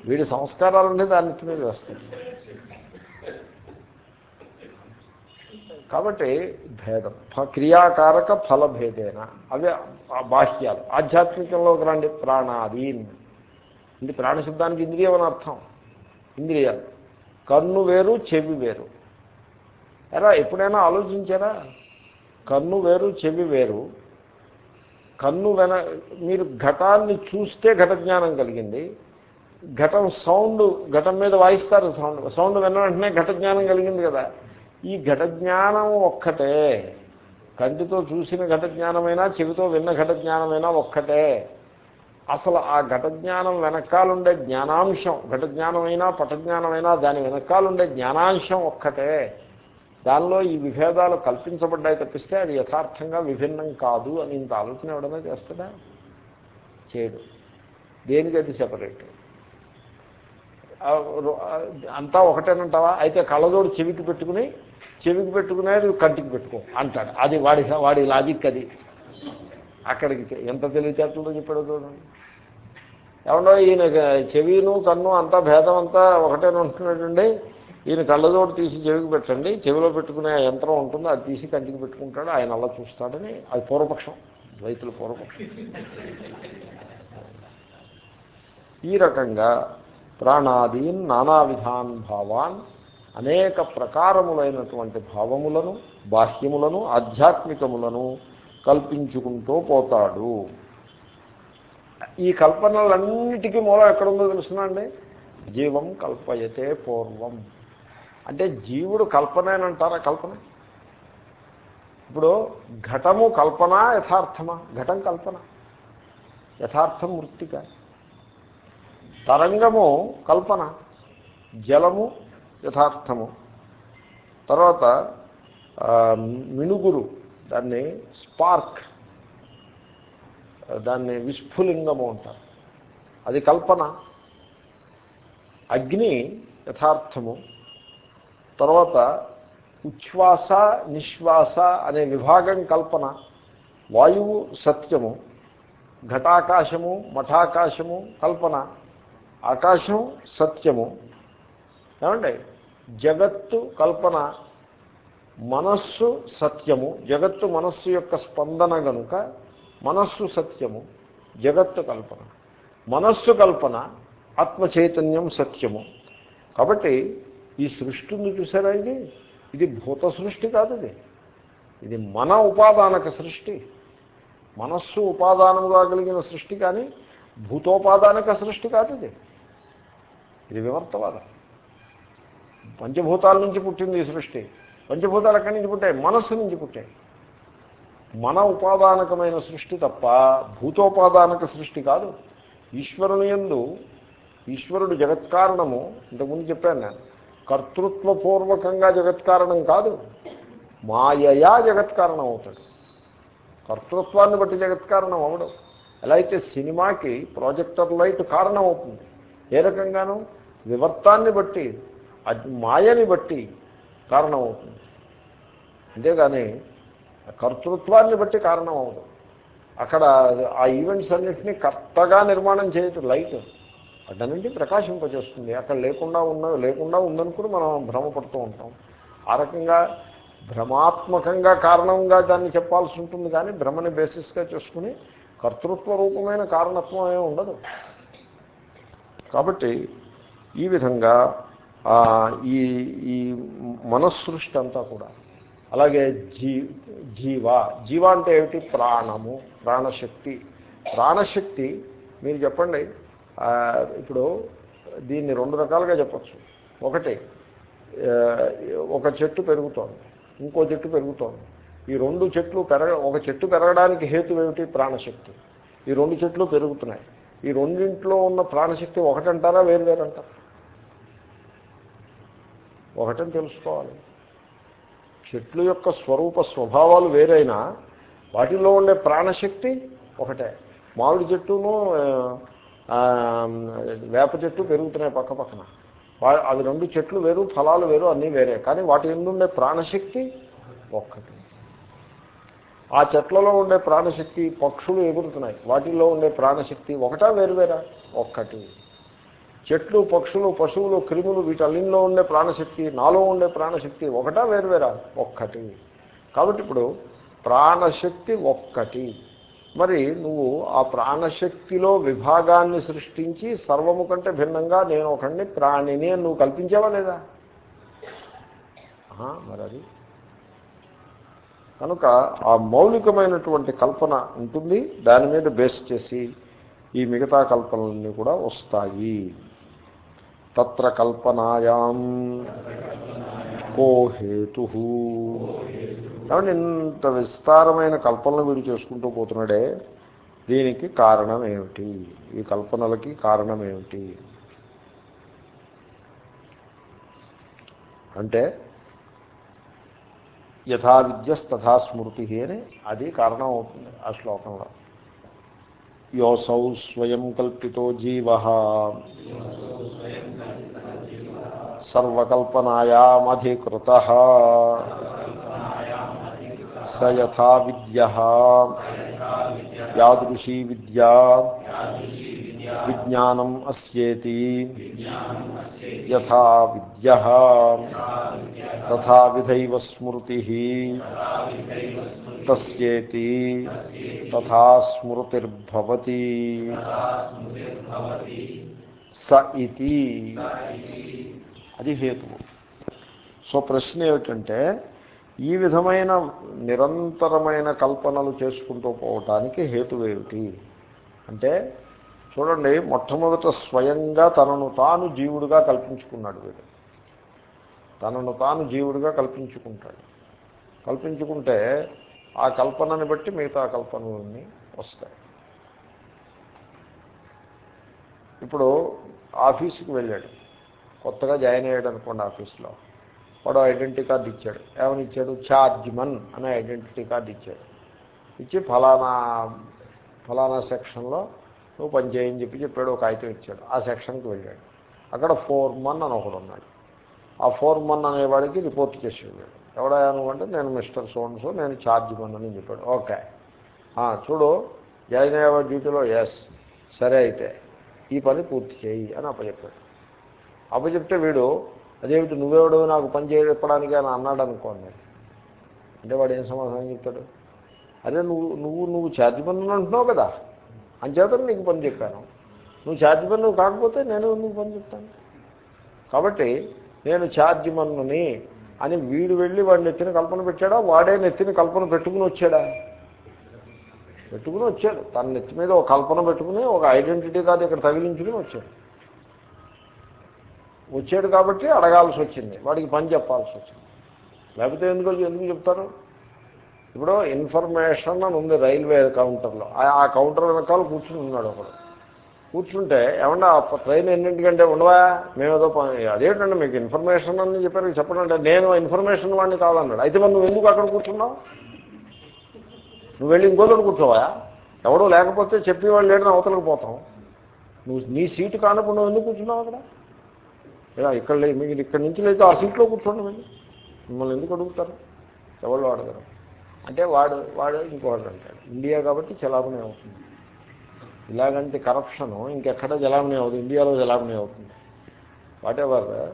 వీడి సంస్కారాలన్నీ దానికి మీద వేస్తాడు కాబట్టి భేదం క్రియాకారక ఫలభేదేన. అవే బాహ్యాలు. ఆధ్యాత్మికంలోకి రండి ప్రాణాదీన్ ఇది ప్రాణశబ్దానికి ఇంద్రియం అని అర్థం. ఇంద్రియాలు. కన్ను వేరు చెవి వేరు. ఎరా ఎప్పుడైనా ఆలోచించారా? కన్ను వేరు చెవి వేరు. కన్ను వెన మీరు ఘటాన్ని చూస్తే ఘట జ్ఞానం కలిగింది. ఘటం సౌండ్ ఘటం మీద వాయిస్తారు సౌండ్. సౌండ్ విన్న వెంటనే ఘట జ్ఞానం కలిగింది కదా. ఈ ఘట జ్ఞానం ఒక్కటే. కంటితో చూసిన ఘట జ్ఞానమైనా చెవితో విన్న ఘట జ్ఞానమైనా ఒక్కటే. అసలు ఆ ఘట జ్ఞానం వెనకాలుండే జ్ఞానాంశం ఘట జ్ఞానమైనా పటజ్ఞానమైనా దాని వెనకాలుండే జ్ఞానాంశం ఒక్కటే. దానిలో ఈ విభేదాలు కల్పించబడ్డాయి తప్పిస్తే అది యథార్థంగా విభిన్నం కాదు అని ఇంత ఆలోచన ఎవడమే చేస్తుందా చేయడు. దేనికి అది సెపరేట్ అంతా ఒకటేనంటావా? అయితే కళ్ళజోడు చెవికి పెట్టుకుని చెవికి పెట్టుకునేది కంటికి పెట్టుకో అంటాడు. అది వాడి వాడి లాజిక్ అది. అక్కడికి ఎంత తెలివితేటలో చెప్పాడు చూడండి. ఏమన్నా ఈయన చెవిను కన్ను అంతా భేదం అంతా ఒకటేనంటున్నాడండి ఈయన కళ్ళజోడు తీసి చెవికి పెట్టండి. చెవిలో పెట్టుకునే యంత్రం ఉంటుంది అది తీసి కంటికి పెట్టుకుంటాడు. ఆయన అలా చూస్తాడని అది పూర్వపక్షం. రైతుల పూర్వపక్షం. ఈ రకంగా ప్రాణాదీన్ నానా విధాన్ భావాన్ అనేక ప్రకారములైనటువంటి భావములను బాహ్యములను ఆధ్యాత్మికములను కల్పించుకుంటూ పోతాడు. ఈ కల్పనలన్నిటికీ మూలం ఎక్కడుందో తెలుసునండి జీవం కల్పయతే పూర్వం. అంటే జీవుడు కల్పనేనంటారా కల్పన? ఇప్పుడు ఘటము కల్పన యథార్థమా? ఘటం కల్పన? యథార్థం మృతిక తరంగము కల్పన జలము యథార్థము. తర్వాత మినుగురు దాన్ని స్పార్క్ దాన్ని విస్ఫులింగము అంటారు. అది కల్పన అగ్ని యథార్థము. తర్వాత ఉచ్ఛ్వాస నిశ్వాస అనే విభాగం కల్పన వాయువు సత్యము ఘటాకాశము మఠాకాశము కల్పన. ఆకాశం సత్యము. ఏమండి? జగత్తు కల్పన మనస్సు సత్యము. జగత్తు మనస్సు యొక్క స్పందన గనుక మనస్సు సత్యము జగత్తు కల్పన. మనస్సు కల్పన ఆత్మ చైతన్యం సత్యము. కాబట్టి ఈ సృష్టి ఉంది చూసారా ఇది? ఇది భూత సృష్టి కాదు ఇది. ఇది మన ఉపాదానక సృష్టి. మనస్సు ఉపాదానముగా కలిగిన సృష్టి కానీ భూతోపాదానక సృష్టి కాదు ఇది. ఇది వివర్తవాదం. పంచభూతాల నుంచి పుట్టింది ఈ సృష్టి. పంచభూతాలు ఎక్కడి నుంచి పుట్టాయి? మనస్సు నుంచి పుట్టాయి. మన ఉపాదానకమైన సృష్టి తప్ప భూతోపాదానక సృష్టి కాదు. ఈశ్వరుని ఎందు ఈశ్వరుడు జగత్కారణము ఇంతకుముందు చెప్పాను నేను కర్తృత్వపూర్వకంగా జగత్కారణం కాదు. మాయయా జగత్కారణం అవుతాడు. కర్తృత్వాన్ని బట్టి జగత్కారణం అవడం. ఎలా అయితే సినిమాకి ప్రాజెక్టర్ లైట్ కారణం అవుతుంది. ఏ రకంగానూ? వివర్తాన్ని బట్టి మాయని బట్టి కారణం అవుతుంది అంతేగాని కర్తృత్వాన్ని బట్టి కారణం అవదు అక్కడ ఆ ఈవెంట్స్ అన్నింటినీ కరెక్ట్గా నిర్మాణం చేయటం లైట్ అడ్డ నుండి ప్రకాశింపజేస్తుంది. అక్కడ లేకుండా ఉన్న లేకుండా ఉందనుకుని మనం భ్రమపడుతూ ఉంటాం. ఆ రకంగా భ్రమాత్మకంగా కారణంగా దాన్ని చెప్పాల్సి ఉంటుంది కానీ భ్రమని బేసిస్గా చేసుకుని కర్తృత్వ రూపమైన కారణత్వం ఏమి ఉండదు. కాబట్టి ఈ విధంగా ఈ ఈ మనస్సృష్టి అంతా కూడా. అలాగే జీ జీవ. జీవ అంటే ఏమిటి? ప్రాణము ప్రాణశక్తి. ప్రాణశక్తి మీరు చెప్పండి ఇప్పుడు దీన్ని రెండు రకాలుగా చెప్పచ్చు. ఒకటి ఒక చెట్టు పెరుగుతోంది ఇంకో చెట్టు పెరుగుతోంది. ఈ రెండు చెట్లు పెరగ ఒక చెట్టు పెరగడానికి హేతు ఏమిటి? ప్రాణశక్తి. ఈ రెండు చెట్లు పెరుగుతున్నాయి. ఈ రెండింట్లో ఉన్న ప్రాణశక్తి ఒకటంటారా? వేరు వేరంటారా ఒకటని తెలుసుకోవాలి. చెట్లు యొక్క స్వరూప స్వభావాలు వేరైనా వాటిలో ఉండే ప్రాణశక్తి ఒకటే. మామిడి చెట్టును వేప చెట్టు పెరుగుతున్నాయి పక్క పక్కన. అవి రెండు చెట్లు వేరు ఫలాలు వేరు అన్నీ వేరే. కానీ వాటి ఉండే ప్రాణశక్తి ఒక్కటి. ఆ చెట్లలో ఉండే ప్రాణశక్తి పక్షులు ఎగురుతున్నాయి. వాటిల్లో ఉండే ప్రాణశక్తి ఒకటా వేరువేరా ఒక్కటి. చెట్లు పక్షులు పశువులు క్రిములు వీటన్నింటిలో ఉండే ప్రాణశక్తి నాలో ఉండే ప్రాణశక్తి ఒకటా వేరువేరా? ఒక్కటి. కాబట్టి ఇప్పుడు ప్రాణశక్తి ఒక్కటి. మరి నువ్వు ఆ ప్రాణశక్తిలో విభాగాన్ని సృష్టించి సర్వము కంటే భిన్నంగా నేను ఒకడిని ప్రాణిని అని నువ్వు కల్పించావా లేదా? మరి అది. కనుక ఆ మౌలికమైనటువంటి కల్పన ఉంటుంది. దాని మీద బేస్ చేసి ఈ మిగతా కల్పనలన్నీ కూడా వస్తాయి. తత్ర కల్పనాయాం. కో హేతు. కాబట్టి ఇంత విస్తారమైన కల్పనలు వీడు చేసుకుంటూ పోతున్నాడే. దీనికి కారణం ఏమిటి? ఈ కల్పనలకి కారణం ఏమిటి? అంటే యథా విద్యస్తథా స్మృతి అని అది కారణం అవుతుంది ఆ శ్లోకంలో. యోసౌ స్వయం కల్పితో జీవ సర్వకల్పనాయామధికృత స యథా విద్య యాదృశీ విద్యా విజ్ఞానం అస్యేతి. యథా విద్య. తథా విధైవ స్మృతి. తస్యేతి. తథా స్మృతిర్భవతి. స ఇది అది హేతువు. సో ప్రశ్న ఏమిటంటే ఈ విధమైన నిరంతరమైన కల్పనలు చేసుకుంటూ పోవటానికి హేతువేమిటి? అంటే చూడండి మొట్టమొదట స్వయంగా తనను తాను జీవుడుగా కల్పించుకున్నాడు వీడు. తనను తాను జీవుడిగా కల్పించుకుంటాడు. కల్పించుకుంటే ఆ కల్పనని బట్టి మిగతా కల్పనలన్నీ వస్తాయి. ఇప్పుడు ఆఫీసుకి వెళ్ళాడు. కొత్తగా జాయిన్ అయ్యాడు అనుకోండి ఆఫీస్లో. వాడు ఐడెంటిటీ కార్డు ఇచ్చాడు. ఏమని ఇచ్చాడు? ఛార్జ్మన్ అనే ఐడెంటిటీ కార్డు ఇచ్చాడు. ఇచ్చి ఫలానా ఫలానా సెక్షన్లో నువ్వు పని చేయని చెప్పి చెప్పాడు ఒక కాగితం ఇచ్చాడు. ఆ సెక్షన్కి వెళ్ళాడు. అక్కడ ఫోర్ మన్ అని ఒకడు ఉన్నాడు. ఆ ఫోర్ మన్ అనేవాడికి రిపోర్ట్ చేసి వెళ్ళాడు. ఎవడా అంటే నేను మిస్టర్ సోన్సో నేను ఛార్జ్ మన్ అని చెప్పాడు. ఓకే. చూడు జాయిన్ అయ్యేవాడి డ్యూటీలో? ఎస్ సరే అయితే ఈ పని పూర్తి చేయి అని అప్పచెప్పాడు. అప్పచెప్తే వీడు అదేమిటి నువ్వెవడు? నాకు పని చేయడానికి అని అన్నాడు అనుకోండి. అంటే వాడు ఏం సమాధానం చెప్తాడు? అదే నువ్వు నువ్వు నువ్వు ఛార్జ్ పన్ను అంటున్నావు కదా. అంచేతను నీకు పని చెప్పాను. నువ్వు ఛార్జ్ పన్ను కాకపోతే నేను నువ్వు పని చెప్తాను. కాబట్టి నేను ఛార్జ్ మన్నుని అని వీడు వెళ్ళి వాడు నెత్తిన కల్పన పెట్టాడా? వాడే నెత్తిన కల్పన పెట్టుకుని వచ్చాడా? పెట్టుకుని వచ్చాడు. తన నెత్తి మీద ఒక కల్పన పెట్టుకుని ఒక ఐడెంటిటీ కాదు ఇక్కడ తగిలించుకుని వచ్చాడు. వచ్చాడు కాబట్టి అడగాల్సి వచ్చింది. వాడికి పని చెప్పాల్సి వచ్చింది. లేకపోతే ఎందుకు ఎందుకు చెప్తారు? ఇప్పుడు ఇన్ఫర్మేషన్ అని ఉంది రైల్వే కౌంటర్లో. ఆ- కౌంటర్ వెనకాల కూర్చుని ఉన్నాడు ఒకడు. కూర్చుంటే ఏమన్నా ఆ ట్రైన్ ఎన్నింటికంటే ఉండవా? మేము ఏదో పని అదేంటండి మీకు ఇన్ఫర్మేషన్ అని చెప్పారు చెప్పండి నేను ఇన్ఫర్మేషన్ వాడిని కాదన్నాడు. అయితే మరి నువ్వు ఎందుకు అక్కడ కూర్చున్నావు? నువ్వు వెళ్ళి ఇంకోళ్ళు కూర్చోవా? ఎవడో లేకపోతే చెప్పేవాళ్ళు లేడని అవతలకు పోతాం. నువ్వు నీ సీటు కానప్పుడు నువ్వు ఎందుకు కూర్చున్నావు అక్కడ? ఇలా ఇక్కడ మీరు ఇక్కడి నుంచి లేదు ఆ సీట్లో కూర్చోండి మిమ్మల్ని ఎందుకు అడుగుతారు? ఎవరు అడగరు? అంటే వాడు వాడు ఇంకోటి అంటాడు. ఇండియా కాబట్టి చలామణి అవుతుంది. ఇలాగంటే కరప్షన్ ఇంకెక్కడ జలామణి అవుతుంది? ఇండియాలో జలామణి అవుతుంది. వాటెవర్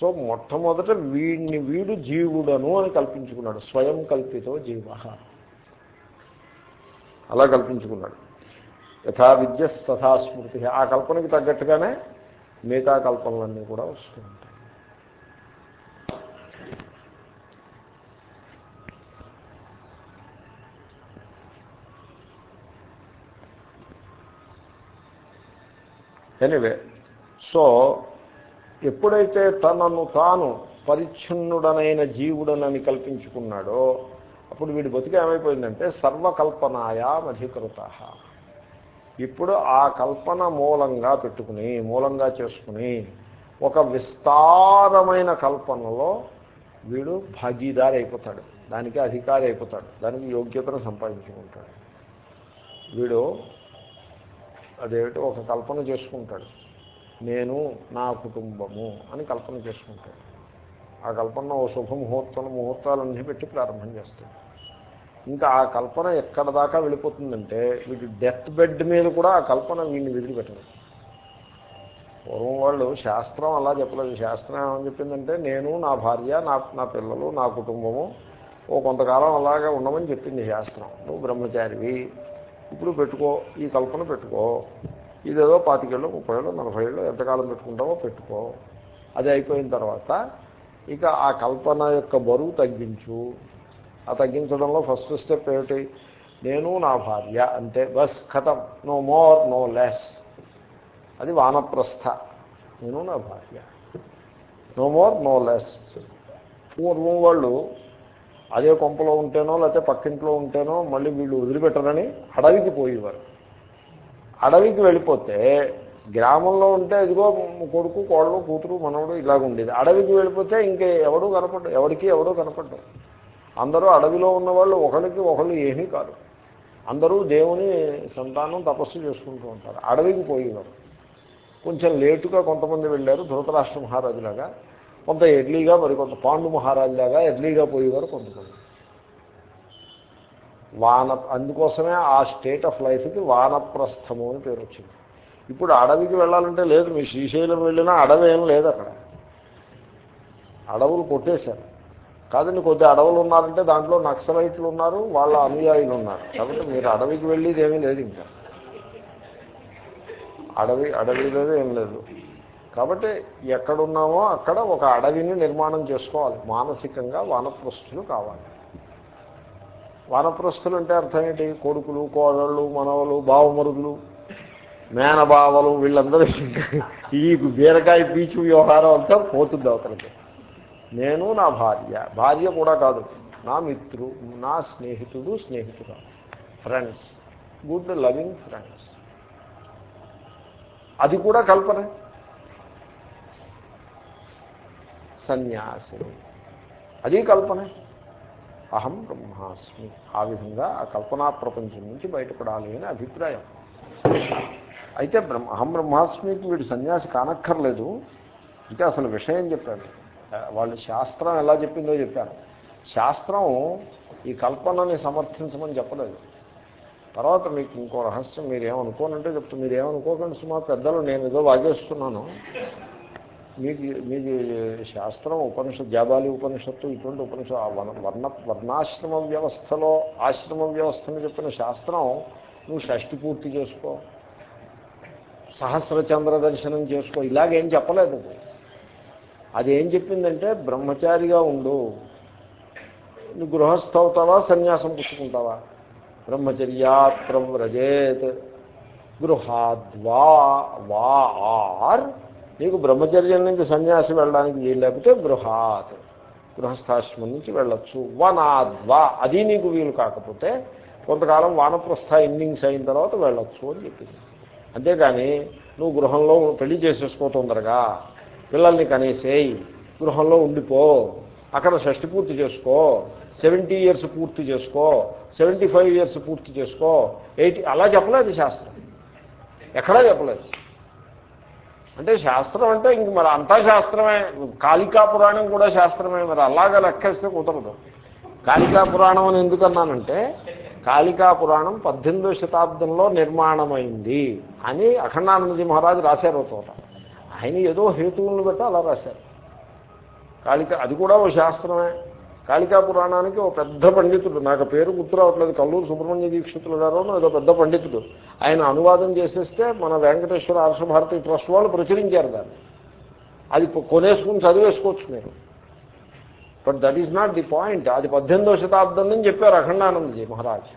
సో మొట్టమొదట వీడిని వీడు జీవుడను అని కల్పించుకున్నాడు. స్వయం కల్పితో జీవ. అలా కల్పించుకున్నాడు. యథా విద్య తథా స్మృతి. ఆ కల్పనకి తగ్గట్టుగానే మిగతా కల్పనలన్నీ కూడా వస్తూ ఎనివే సో ఎప్పుడైతే తనను తాను పరిచ్ఛిన్నుడనైన జీవుడనని కల్పించుకున్నాడో అప్పుడు వీడి బతుకు ఏమైపోయిందంటే సర్వకల్పనాయా అధికృత ఇప్పుడు ఆ కల్పన మూలంగా పెట్టుకుని మూలంగా చేసుకుని ఒక విస్తారమైన కల్పనలో వీడు భాగీదారి అయిపోతాడు. దానికి అధికారి అయిపోతాడు. దానికి యోగ్యతను సంపాదించుకుంటాడు. వీడు అదేమిటి? ఒక కల్పన చేసుకుంటాడు. నేను నా కుటుంబము అని కల్పన చేసుకుంటాడు. ఆ కల్పన ఓ శుభముహూర్తం ముహూర్తాలన్నీ పెట్టి ప్రారంభం చేస్తాడు. ఇంకా ఆ కల్పన ఎక్కడ దాకా వెళ్ళిపోతుందంటే వీటి డెత్ బెడ్ మీద కూడా ఆ కల్పన వీడిని వదిలిపెట్టదు పూర్వం వాళ్ళు శాస్త్రం అలా చెప్పలేదు. శాస్త్రం ఏమని చెప్పిందంటే నేను నా భార్య నా నా పిల్లలు నా కుటుంబము ఓ కొంతకాలం అలాగే ఉండమని చెప్పింది శాస్త్రం. నువ్వు బ్రహ్మచారివి ఇప్పుడు పెట్టుకో ఈ కల్పన పెట్టుకో ఇదేదో పాతికేళ్ళు ముప్పై ఏళ్ళు నలభై ఏళ్ళు ఎంతకాలం పెట్టుకుంటావో పెట్టుకో. అది అయిపోయిన తర్వాత ఇక ఆ కల్పన యొక్క బరువు తగ్గించు. ఆ తగ్గించడంలో ఫస్ట్ స్టెప్ ఏమిటి? నేను నా భార్య అంటే బస్ కథం. నో మోర్ నో లెస్ అది వానప్రస్థ. నేను నా భార్య. నో మోర్ నో లెస్ పూర్వం వాళ్ళు అదే కొంపలో ఉంటేనో లేకపోతే పక్కింట్లో ఉంటేనో మళ్ళీ వీళ్ళు వదిలిపెట్టరని అడవికి పోయేవారు. అడవికి వెళ్ళిపోతే గ్రామంలో ఉంటే ఇదిగో కొడుకు కోళ్ళు కూతురు మనవడు ఇలాగ ఉండేది. అడవికి వెళ్ళిపోతే ఇంకా ఎవడూ కనపడ్డు ఎవరికి ఎవడూ కనపడ్డు. అందరూ అడవిలో ఉన్నవాళ్ళు ఒకరికి ఒకళ్ళు ఏమీ కాదు. అందరూ దేవుని సంతానం తపస్సు చేసుకుంటూ ఉంటారు. అడవికి పోయేవారు. కొంచెం లేటుగా కొంతమంది వెళ్ళారు ధృతరాష్ట్ర మహారాజులాగా. కొంత ఎర్లీగా మరి కొంత పాండు మహారాజులాగా ఎర్లీగా పోయేవారు కొంతమంది. వాన అందుకోసమే ఆ స్టేట్ ఆఫ్ లైఫ్కి వానప్రస్థము అని పేరు వచ్చింది. ఇప్పుడు అడవికి వెళ్ళాలంటే లేదు మీ శ్రీశైలం వెళ్ళినా అడవి ఏం లేదు అక్కడ. అడవులు కొట్టేశారు. కాదండి కొద్ది అడవులు ఉన్నారంటే దాంట్లో నక్సలైట్లు ఉన్నారు వాళ్ళ అనుయాయులు ఉన్నారు. కాబట్టి మీరు అడవికి వెళ్ళేది ఏమీ లేదు ఇంకా. అడవి అడవి లేదు ఏం లేదు. కాబట్టి ఎక్కడున్నామో అక్కడ ఒక అడవిని నిర్మాణం చేసుకోవాలి. మానసికంగా వానప్రస్థులు కావాలి. వానప్రస్థులు అంటే అర్థం ఏంటి? కొడుకులు కోడళ్ళు మనవలు బావమరుగులు మేనబావలు వీళ్ళందరూ ఈ బీరకాయ పీచు వ్యవహారం అంతా పోతుంది అవతలకి. నేను నా భార్య. భార్య కూడా కాదు. నా మిత్రు నా స్నేహితుడు స్నేహితుడు ఫ్రెండ్స్ గుడ్ లవింగ్ ఫ్రెండ్స్ అది కూడా కల్పనే. సన్యాసి అది కల్పనే. అహం బ్రహ్మాస్మి. ఆ విధంగా ఆ కల్పనా ప్రపంచం నుంచి బయటపడాలి అని అభిప్రాయం. అయితే బ్రహ్మ అహం బ్రహ్మాస్మికి వీడు సన్యాసి కానక్కర్లేదు. అంటే అసలు విషయం చెప్పాడు. వాళ్ళు శాస్త్రం ఎలా చెప్పిందో చెప్పారు. శాస్త్రం ఈ కల్పనని సమర్థించమని చెప్పలేదు. తర్వాత మీకు ఇంకో రహస్యం మీరు ఏమనుకోనంటే చెప్తా మీరు ఏమనుకోకండి సుమా పెద్దలు నేను ఏదో వాగేస్తున్నాను. మీకు మీకు శాస్త్రం ఉపనిషత్ జాబాలి ఉపనిషత్తు ఇటువంటి ఉపనిషత్ వర్ణ వర్ణాశ్రమ వ్యవస్థలో ఆశ్రమ వ్యవస్థను చెప్పిన శాస్త్రం నువ్వు షష్టి పూర్తి చేసుకో. సహస్రచంద్ర దర్శనం చేసుకో. ఇలాగేం చెప్పలేదు అది ఏం చెప్పిందంటే బ్రహ్మచారిగా ఉండు. నువ్వు గృహస్థ అవుతావా సన్యాసం పుచ్చుకుంటావా బ్రహ్మచర్యాత్రం వ్రజేత్ గృహాద్వా వా ఆర్ నీకు బ్రహ్మచర్యం నుంచి సన్యాసి వెళ్ళడానికి వీలు లేకపోతే గృహాత్ గృహస్థాశ్రమం నుంచి వెళ్ళొచ్చు. వనాద్వా అది నీకు వీలు కాకపోతే కొంతకాలం వానప్రస్థ ఇన్నింగ్స్ అయిన తర్వాత వెళ్ళొచ్చు అని చెప్పింది. అంతేకాని నువ్వు గృహంలో పెళ్ళి చేసేసుకో తొందరగా పిల్లల్ని కనేసేయి గృహంలో ఉండిపో అక్కడ షష్టి పూర్తి చేసుకో సెవెంటీ ఇయర్స్ పూర్తి చేసుకో సెవెంటీ ఫైవ్ ఇయర్స్ పూర్తి చేసుకో ఎయిటీ అలా చెప్పలేదు శాస్త్రం. ఎక్కడా చెప్పలేదు. అంటే శాస్త్రం అంటే ఇంక మరి అంతా శాస్త్రమే. కాళికా పురాణం కూడా శాస్త్రమే మరి అలాగా లెక్కేస్తే కుదరదు. కాళికా పురాణం అని ఎందుకన్నానంటే కాళికా పురాణం పద్దెనిమిదో శతాబ్దంలో నిర్మాణమైంది అని అఖండానందజీ మహారాజు రాశారు తోట ఆయన ఏదో హేతువులను బట్టి అలా రాశారు. కాళిక అది కూడా ఓ శాస్త్రమే. కాళికా పురాణానికి ఒక పెద్ద పండితుడు నాకు పేరు గుర్తురావట్లేదు కల్లూరు సుబ్రహ్మణ్య దీక్షితులు గారు ఏదో పెద్ద పండితుడు. ఆయన అనువాదం చేసేస్తే మన వెంకటేశ్వర హర్షభారతి ట్రస్ట్ వాళ్ళు ప్రచురించారు దాన్ని. అది కొనేసుకుని చదివేసుకోవచ్చు మీరు. But that is not the point అది పద్దెనిమిదో శతాబ్దం నుంచి చెప్పారు అఖండానందజీ మహారాజ్.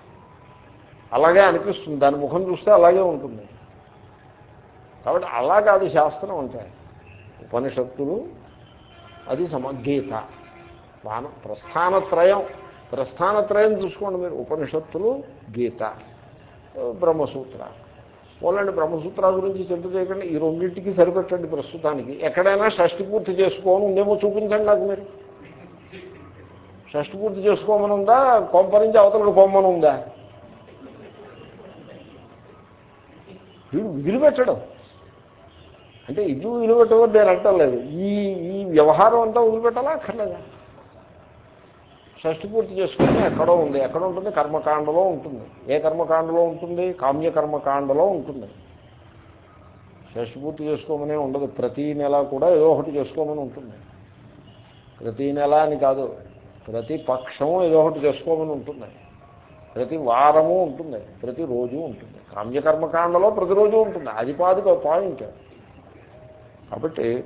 అలాగే అనిపిస్తుంది. దాని ముఖం చూస్తే అలాగే ఉంటుంది. కాబట్టి అలా కాదు శాస్త్రం అంటే. ఉపనిషత్తులు అది సమగీత వాన ప్రస్థానత్రయం. ప్రస్థానత్రయం చూసుకోండి మీరు. ఉపనిషత్తులు గీత బ్రహ్మసూత్ర. పోలండి బ్రహ్మసూత్రాల గురించి చింత చేయకండి. ఈ రెండింటికి సరిపెట్టండి ప్రస్తుతానికి. ఎక్కడైనా షష్టి పూర్తి చేసుకోమని ఉందేమో చూపించండి నాకు మీరు. షష్టి పూర్తి చేసుకోమని ఉందా? కొంప నుంచి అవతలకు పొమ్మని ఉందా? వీడు వదిలిపెట్టడం అంటే ఇది వదిలిపెట్టవద్దు నేను అంటలేదు. ఈ ఈ వ్యవహారం అంతా వదిలిపెట్టాలా? అక్కర్లేదా? షష్టి పూర్తి చేసుకుని ఎక్కడో ఉంది. ఎక్కడ ఉంటుంది? కర్మకాండలో ఉంటుంది. ఏ కర్మకాండలో ఉంటుంది? కామ్య కర్మకాండలో ఉంటుంది. షష్టి పూర్తి చేసుకోమనే ఉండదు. ప్రతీ నెల కూడా ఏదో ఒకటి చేసుకోమని ఉంటుంది. ప్రతీ నెల అని కాదు. ప్రతి పక్షము ఏదో ఒకటి చేసుకోమని ఉంటుంది. ప్రతి వారము ఉంటుంది. ప్రతి రోజు ఉంటుంది. కామ్యకర్మకాండలో ప్రతిరోజు ఉంటుంది. అది పాదుక పాయింట్. కాబట్టి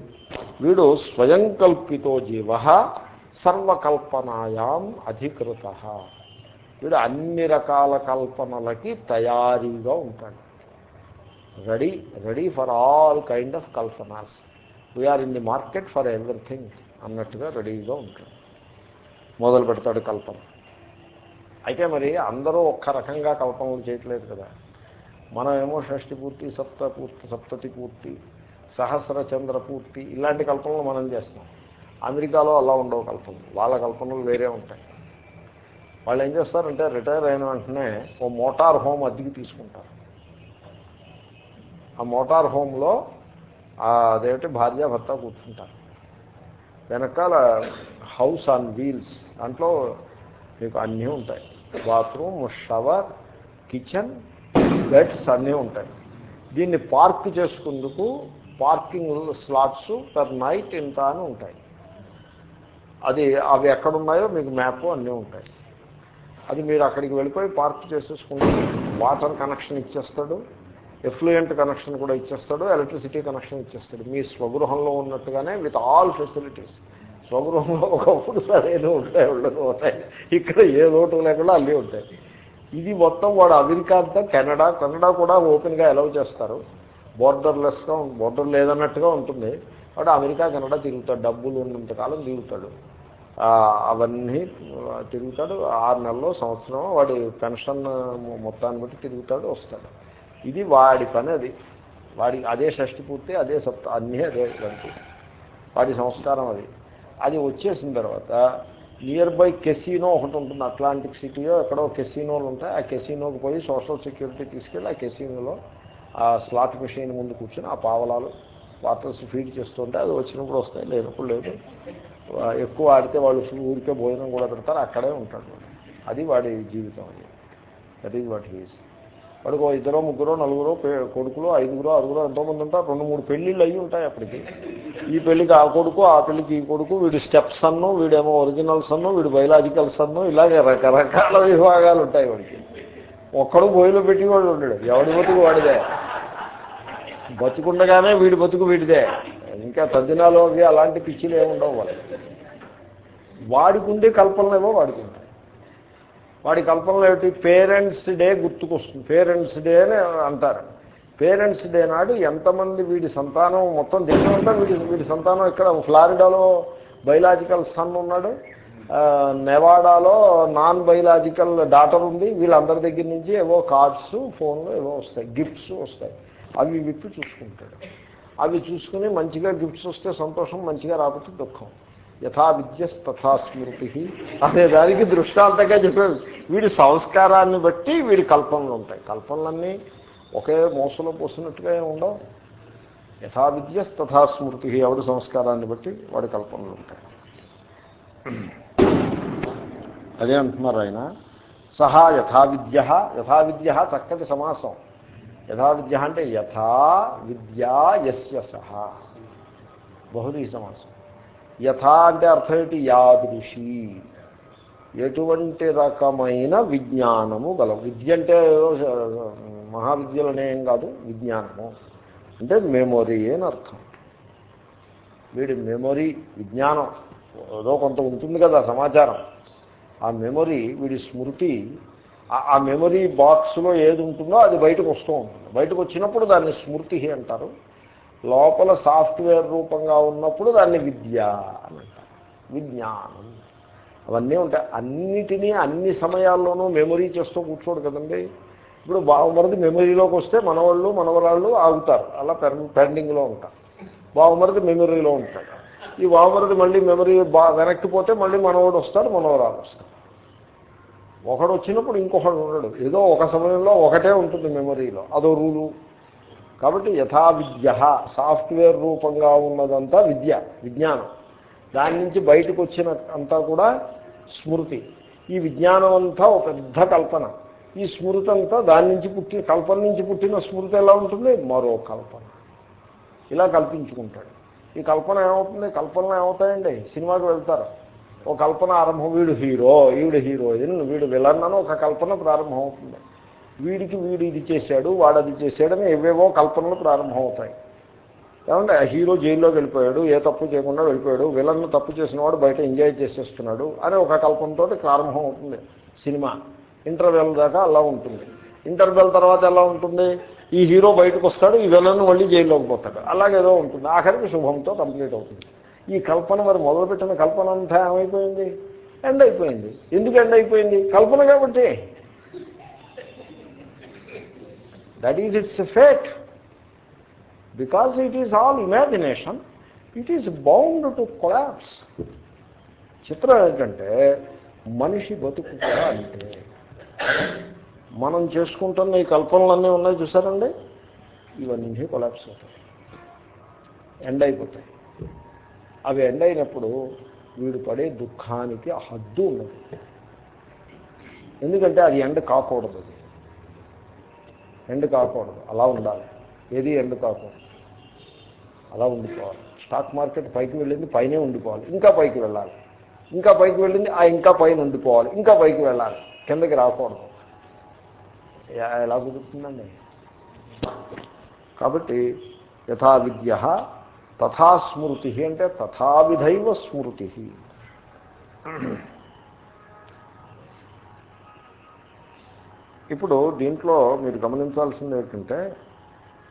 వీడు స్వయంకల్పితో జీవ సర్వకల్పనాయాం అధికృత. వీడు అన్ని రకాల కల్పనలకి తయారీగా ఉంటాడు. Ready ready for all kind of Kalpana's. We are in the market for everything అన్నట్టుగా రెడీగా ఉంటాడు. మొదలు పెడతాడు కల్పన. అయితే మరి అందరూ ఒక్క రకంగా కల్పనలు చేయట్లేదు కదా. మనమేమో షష్టి పూర్తి సప్త పూర్తి సప్తతి పూర్తి సహస్ర చంద్ర పూర్తి ఇలాంటి కల్పనలు మనం చేస్తాం అమెరికాలో అలా ఉండవు కల్పనలు. వాళ్ళ కల్పనలు వేరే ఉంటాయి. వాళ్ళు ఏం చేస్తారంటే రిటైర్ అయిన వెంటనే ఓ మోటార్ హోమ్ అద్దెకి తీసుకుంటారు. ఆ మోటార్ హోమ్లో అదేమిటి భార్యాభర్త కూర్చుంటారు. వెనకాల హౌస్ ఆన్ వీల్స్ దాంట్లో మీకు అన్నీ ఉంటాయి. బాత్రూమ్ షవర్ కిచెన్ బెడ్స్ అన్నీ ఉంటాయి. దీన్ని పార్క్ చేసుకుందుకు పార్కింగ్ స్లాట్స్ పర్ నైట్ ఇంత అని ఉంటాయి. అది అవి ఎక్కడున్నాయో మీకు మ్యాప్ అన్నీ ఉంటాయి. అది మీరు అక్కడికి వెళ్ళిపోయి పార్క్ చేసేసుకుంటే వాటర్ కనెక్షన్ ఇచ్చేస్తాడు ఎఫ్లూయెంట్ కనెక్షన్ కూడా ఇచ్చేస్తాడు ఎలక్ట్రిసిటీ కనెక్షన్ ఇచ్చేస్తాడు. మీ స్వగృహంలో ఉన్నట్టుగానే విత్ ఆల్ ఫెసిలిటీస్. స్వగృహంలో ఒకప్పుడు సరైన ఉంటాయి ఉండదు ఉంటాయి ఇక్కడ ఏ లోటు లేకుండా అన్నీ ఉంటాయి. ఇది మొత్తం వాడు అమెరికా అంతా కెనడా కెనడా కూడా ఓపెన్గా అలౌ చేస్తారు. బోర్డర్లెస్గా బోర్డర్ లేదన్నట్టుగా ఉంటుంది. వాడు అమెరికా కెనడా తిరుగుతాడు డబ్బులు ఉన్నంతకాలం తిరుగుతాడు. అవన్నీ తిరుగుతాడు. ఆరు నెలలో సంవత్సరం వాడి పెన్షన్ మొత్తాన్ని బట్టి తిరుగుతాడు వస్తాడు. ఇది వాడి పని అది. వాడి అదే షష్టి పూర్తి అదే సప్త అన్నీ అదే వాడికి. వాడి సంస్కారం అది. అది వచ్చేసిన తర్వాత నియర్ బై కెసినో ఒకటి ఉంటుంది అట్లాంటిక్ సిటీలో ఎక్కడో కెసినోలు ఉంటాయి. ఆ కెసినోకి పోయి సోషల్ సెక్యూరిటీ తీసుకెళ్ళి ఆ కెసినోలో ఆ స్లాట్ మెషిన్ ముందు కూర్చొని ఆ పావలాలు వాటర్స్ ఫీడ్ చేస్తుంటే అది వచ్చినప్పుడు వస్తాయి లేనప్పుడు లేదు. ఎక్కువ ఆడితే వాళ్ళు ఊరికే భోజనం కూడా పెడతారు అక్కడే ఉంటాడు అది వాడి జీవితం అది. దట్ ఈజ్ వాట్ హీస్ వాడికి ఇద్దరు ముగ్గురు నలుగురు కొడుకులు ఐదుగురు ఆరుగురు ఎంతోమంది ఉంటారు. రెండు మూడు పెళ్ళిళ్ళు అయ్యి ఉంటాయి అప్పటికి. ఈ పెళ్ళికి ఆ కొడుకు ఆ పెళ్ళికి ఈ కొడుకు వీడు స్టెప్స్ అన్ను వీడేమో ఒరిజినల్స్ అన్ను వీడు బయలాజికల్స్ అన్ను ఇలాగే రకరకాల విభాగాలు ఉంటాయి వాడికి. ఒక్కడు బోయిలో పెట్టి వాడు ఉండడు. ఎవడి బతుకు వాడిదే? బతుకుండగానే వీడి బతుకు వీడిదే. ఇంకా తద్దినాలు అవి అలాంటి పిచ్చిలు ఏముండవు వాడు వాడికి ఉండే కల్పనలేమో వాడికి ఉంటాయి వాడి కల్పనలు ఏమిటి? పేరెంట్స్ డే గుర్తుకొస్తుంది. పేరెంట్స్ డే అని అంటారు. పేరెంట్స్ డే నాడు ఎంతమంది వీడి సంతానం మొత్తం దేశం అంతా వీడి వీడి సంతానం ఇక్కడ ఫ్లారిడాలో బయలాజికల్ సన్ ఉన్నాడు. నెవాడాలో నాన్ బయలాజికల్ డాటర్ ఉంది. వీళ్ళందరి దగ్గర నుంచి ఏవో కార్డ్స్ ఫోన్లు ఏవో వస్తాయి. గిఫ్ట్స్ వస్తాయి. అవి విప్పి చూసుకుంటాడు. అవి చూసుకుని మంచిగా గిఫ్ట్స్ వస్తే సంతోషం మంచిగా రాకపోతే దుఃఖం. యథా విద్య తథా స్మృతి అనే దానికి దృష్టాంతంగా చెప్పారు. వీడి సంస్కారాన్ని బట్టి వీడి కల్పనలు ఉంటాయి. కల్పనలన్నీ ఒకే మోసలో పోసినట్టుగా ఏమి ఉండవు. యథా విద్య తథా స్మృతి ఎవడి సంస్కారాన్ని బట్టి వాడి కల్పనలు ఉంటాయి. అదే అంటున్నారు ఆయన. సహా యథా విద్య యథా విద్య చక్కటి సమాసం. యథా విద్య అంటే యథా విద్యా యస్య సహ. బహుదీ సమాసం. యథా అంటే అర్థం ఏంటి? యాదృషి ఎటువంటి రకమైన విజ్ఞానము గల విద్య అంటే మహావిద్యలనే ఏం కాదు విజ్ఞానము. అంటే మెమొరీ అని అర్థం. వీడి మెమొరీ విజ్ఞానం ఏదో కొంత ఉంటుంది కదా సమాచారం. ఆ మెమొరీ వీడి స్మృతి ఆ మెమరీ బాక్స్లో ఏది ఉంటుందో అది బయటకు వస్తూ ఉంటుంది. బయటకు వచ్చినప్పుడు దాన్ని స్మృతి అంటారు. లోపల సాఫ్ట్వేర్ రూపంగా ఉన్నప్పుడు దాన్ని విద్య అని అంటారు. విజ్ఞానం అవన్నీ ఉంటాయి. అన్నిటినీ అన్ని సమయాల్లోనూ మెమరీ చేస్తూ కూర్చోడు కదండి. ఇప్పుడు బావమరిది మెమరీలోకి వస్తే మనవాళ్ళు మనవరాళ్ళు ఆగుతారు. అలా పెండింగ్లో ఉంటారు. బావమరిది మెమరీలో ఉంటాడు. ఈ బావమరిది మళ్ళీ మెమరీ బా వెనక్కి పోతే మళ్ళీ మనవాడు వస్తాడు మనవరాలు వస్తాడు ఒకడు వచ్చినప్పుడు ఇంకొకడు ఉండడు. ఏదో ఒక సమయంలో ఒకటే ఉంటుంది మెమరీలో. అదో రూలు. కాబట్టి యథా విద్య సాఫ్ట్వేర్ రూపంగా ఉన్నదంతా విద్య విజ్ఞానం. దాని నుంచి బయటకు వచ్చిన అంతా కూడా స్మృతి. ఈ విజ్ఞానం అంతా ఒక పెద్ద కల్పన. ఈ స్మృతి అంతా దాని నుంచి పుట్టి కల్పన నుంచి పుట్టిన స్మృతి ఎలా ఉంటుంది? మరో కల్పన. ఇలా కల్పించుకుంటాడు. ఈ కల్పన ఏమవుతుంది? కల్పనలు ఏమవుతాయండి? సినిమాకి వెళ్తారు. ఒక కల్పన ఆరంభం వీడు హీరో ఈవిడ హీరోయిన్ వీడు విలన్ అని ఒక కల్పన ప్రారంభం అవుతుంది వీడికి వీడు ఇది చేశాడు వాడు అది చేశాడని ఏవేవో కల్పనలు ప్రారంభమవుతాయి. ఏమంటే ఆ హీరో జైల్లోకి వెళ్ళిపోయాడు ఏ తప్పు చేయకుండా వెళ్ళిపోయాడు విలన్ తప్పు చేసిన వాడు బయట ఎంజాయ్ చేసేస్తున్నాడు అని ఒక కల్పనతో ప్రారంభం అవుతుంది సినిమా. ఇంటర్వెల్ దాకా అలా ఉంటుంది. ఇంటర్వెల్ తర్వాత ఎలా ఉంటుంది? ఈ హీరో బయటకు వస్తాడు ఈ విలన్ మళ్ళీ జైల్లోకి పోతాడు. అలాగేదో ఉంటుంది. ఆఖరికి శుభంతో కంప్లీట్ అవుతుంది. ఈ కల్పన మరి మొదలుపెట్టిన కల్పన అంతా ఏమైపోయింది? ఎండ్ అయిపోయింది. ఎందుకు ఎండ్ అయిపోయింది? కల్పన కాబట్టి. That is its fate because it is all imagination it is bound to collapse చిత్రం ఏంటంటే మనిషి బతుకు కూడా అంతే మనం చేసుకుంటున్న ఈ కల్పనలన్నీ ఉన్నాయి చూసారండి? ఇవన్నీ కొలాప్స్ అవుతాయి. ఎండ్ అయిపోతాయి. అవి ఎండ్ అయినప్పుడు వీడు పడే దుఃఖానికి హద్దు ఉండదు. ఎందుకంటే అది ఎండ్ కాకూడదు అది. ఎండ్ కాకూడదు. అలా ఉండాలి. ఏది ఎండ్ కాకూడదు? అలా ఉండిపోవాలి. స్టాక్ మార్కెట్ పైకి వెళ్ళింది పైనే ఉండిపోవాలి. ఇంకా పైకి వెళ్ళాలి. ఇంకా పైకి వెళ్ళింది ఆ ఇంకా పైన ఉండిపోవాలి. ఇంకా పైకి వెళ్ళాలి. కిందకి రాకూడదు. ఎలా కుదురుతుందండి? కాబట్టి యథా విద్య తథా స్మృతి అంటే తథావిధైవ స్మృతి. ఇప్పుడు దీంట్లో మీరు గమనించాల్సింది ఏంటంటే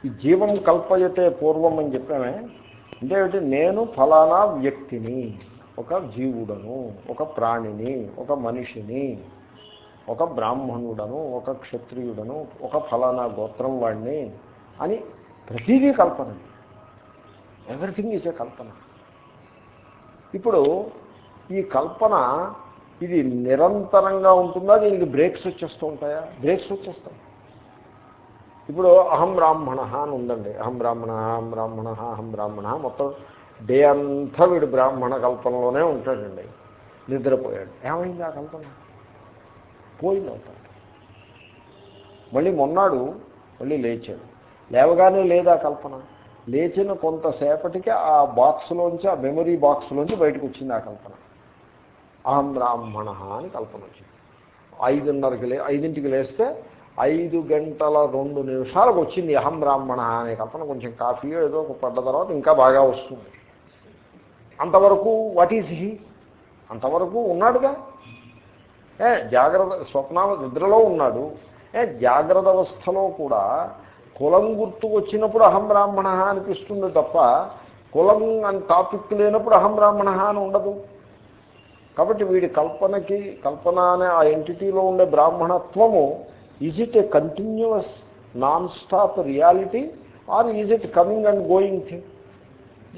ఈ జీవం కల్పయతే పూర్వం అని చెప్పామే అంటే నేను ఫలానా వ్యక్తిని ఒక జీవుడను ఒక ప్రాణిని ఒక మనిషిని ఒక బ్రాహ్మణుడను ఒక క్షత్రియుడను ఒక ఫలానా గోత్రం వాడిని అని ప్రతిదీ కల్పన ఎవ్రీథింగ్ ఈజ్ ఏ కల్పన. ఇప్పుడు ఈ కల్పన ఇది నిరంతరంగా ఉంటుందా? దీనికి బ్రేక్స్ వచ్చేస్తూ ఉంటాయా? బ్రేక్స్ వచ్చేస్తాయి. ఇప్పుడు అహం బ్రాహ్మణ అని ఉందండి. అహం బ్రాహ్మణ అహం బ్రాహ్మణ అహం బ్రాహ్మణ మొత్తం డే అంతా వీడు బ్రాహ్మణ కల్పనలోనే ఉంటాడండి. నిద్రపోయాడు. ఏమైంది ఆ కల్పన? పోయింది అవుతాడు మళ్ళీ మొన్నాడు మళ్ళీ లేచాడు. లేవగానే లేదా కల్పన. లేచిన కొంతసేపటికి ఆ బాక్స్లోంచి ఆ మెమరీ బాక్స్లోంచి బయటకు వచ్చింది ఆ కల్పన. అహం బ్రాహ్మణ అని కల్పన వచ్చింది. ఐదున్నరకి లే ఐదింటికి లేస్తే ఐదు గంటల రెండు నిమిషాలకు వచ్చింది అహం బ్రాహ్మణ అనే కల్పన. కొంచెం కాఫీ ఏదో పడ్డ తర్వాత ఇంకా బాగా వస్తుంది. అంతవరకు వాట్ ఈజ్ హీ? అంతవరకు ఉన్నాడుగా? ఏ జాగ్రత్త స్వప్న నిద్రలో ఉన్నాడు. ఏ జాగ్రత్త అవస్థలో కూడా కులం గుర్తు వచ్చినప్పుడు అహం బ్రాహ్మణ అనిపిస్తుంది తప్ప కులం అని టాపిక్ లేనప్పుడు అహం బ్రాహ్మణ అని ఉండదు. కాబట్టి వీడి కల్పనకి కల్పన అనే ఆ ఎంటిటీలో ఉండే బ్రాహ్మణత్వము is it a continuous non stop reality or is it coming and going thing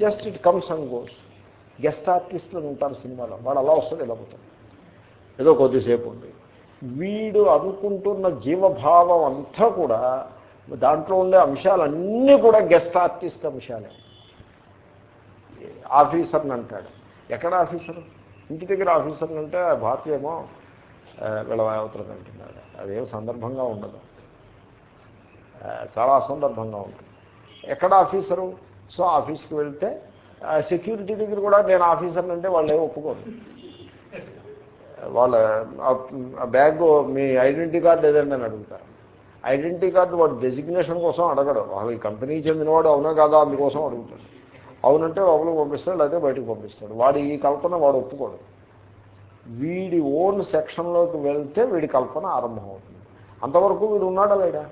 just it comes and goes guest ఆర్టిస్టులు ఉంటారు సినిమాలో వాడు అలా వస్తుంది ఇలా పోతాడు. ఏదో కొద్దిసేపు ఉంది వీడు అనుకుంటున్న జీవభావం అంతా కూడా దాంట్లో ఉండే అంశాలన్నీ కూడా గెస్ట్ ఆర్టిస్ట్ అంశాలే. ఆఫీసర్ని అంటాడు. ఎక్కడ ఆఫీసర్? ఇంటి దగ్గర ఆఫీసర్ని అంటే భారతీయమో ఏమో అవతలకు అంటున్నాడు. అదేం సందర్భంగా ఉండదు. చాలా అసందర్భంగా ఉంటుంది. ఎక్కడ ఆఫీసరు? సో ఆఫీస్కి వెళ్తే సెక్యూరిటీ దగ్గర కూడా నేను ఆఫీసర్ని అంటే వాళ్ళు ఏమో ఒప్పుకోరు. వాళ్ళ బ్యాగ్ మీ ఐడెంటిటీ కార్డు ఏదైనా అని అడుగుతారు ఐడెంటిటీ కార్డు వాడు డెసిగ్నేషన్ కోసం అడగడు. వాళ్ళు ఈ కంపెనీకి చెందినవాడు అవునా కాదా అందుకోసం అడుగుతాడు. అవునంటే లోపలికి పంపిస్తాడు లేకపోతే బయటకు పంపిస్తాడు. వాడు ఈ కల్పన వాడు ఒప్పుకోడు. వీడి ఓన్ సెక్షన్లోకి వెళ్తే వీడి కల్పన ఆరంభమవుతుంది. అంతవరకు వీడు ఉన్నాడా లేడా?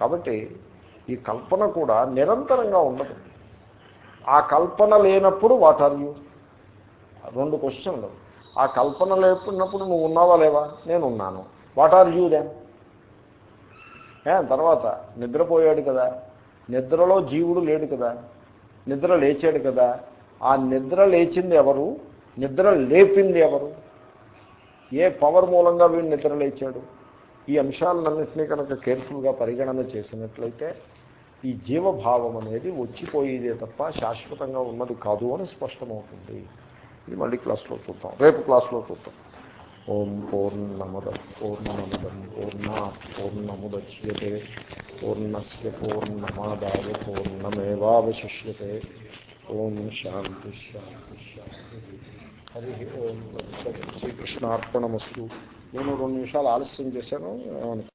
కాబట్టి ఈ కల్పన కూడా నిరంతరంగా ఉండదు. ఆ కల్పన లేనప్పుడు వాట్ ఆర్ యూ రెండు క్వశ్చన్లు ఆ కల్పన లేకున్నప్పుడు నువ్వు ఉన్నావా లేవా? నేను ఉన్నాను వాట్ ఆర్ యూ దెన్ తర్వాత నిద్రపోయాడు కదా. నిద్రలో జీవుడు లేడు కదా. నిద్ర లేచాడు కదా. ఆ నిద్ర లేచింది ఎవరు? నిద్ర లేపింది ఎవరు? ఏ పవర్ మూలంగా వీడు నిద్ర లేచాడు? ఈ అంశాలన్నింటినీ కనుక కేర్ఫుల్గా పరిగణన చేసినట్లయితే ఈ జీవభావం అనేది వచ్చిపోయేదే తప్ప శాశ్వతంగా ఉన్నది కాదు అని స్పష్టమవుతుంది. ఇది మళ్ళీ క్లాస్లో చూద్దాం. రేపు క్లాస్లో చూద్దాం. ఓం పూర్ణమద పూర్ణమదం పూర్ణ పూర్ణముద్యతే పూర్ణస్ పూర్ణమాదాయ పూర్ణమేవాశిష్యతే ఓం శాంతి శాంతి శాంతి హరి ఓం తత్సత్. శ్రీకృష్ణార్పణమస్తు నేను రెండు నిమిషాలు ఆలస్యం చేశాను ఏమనుకో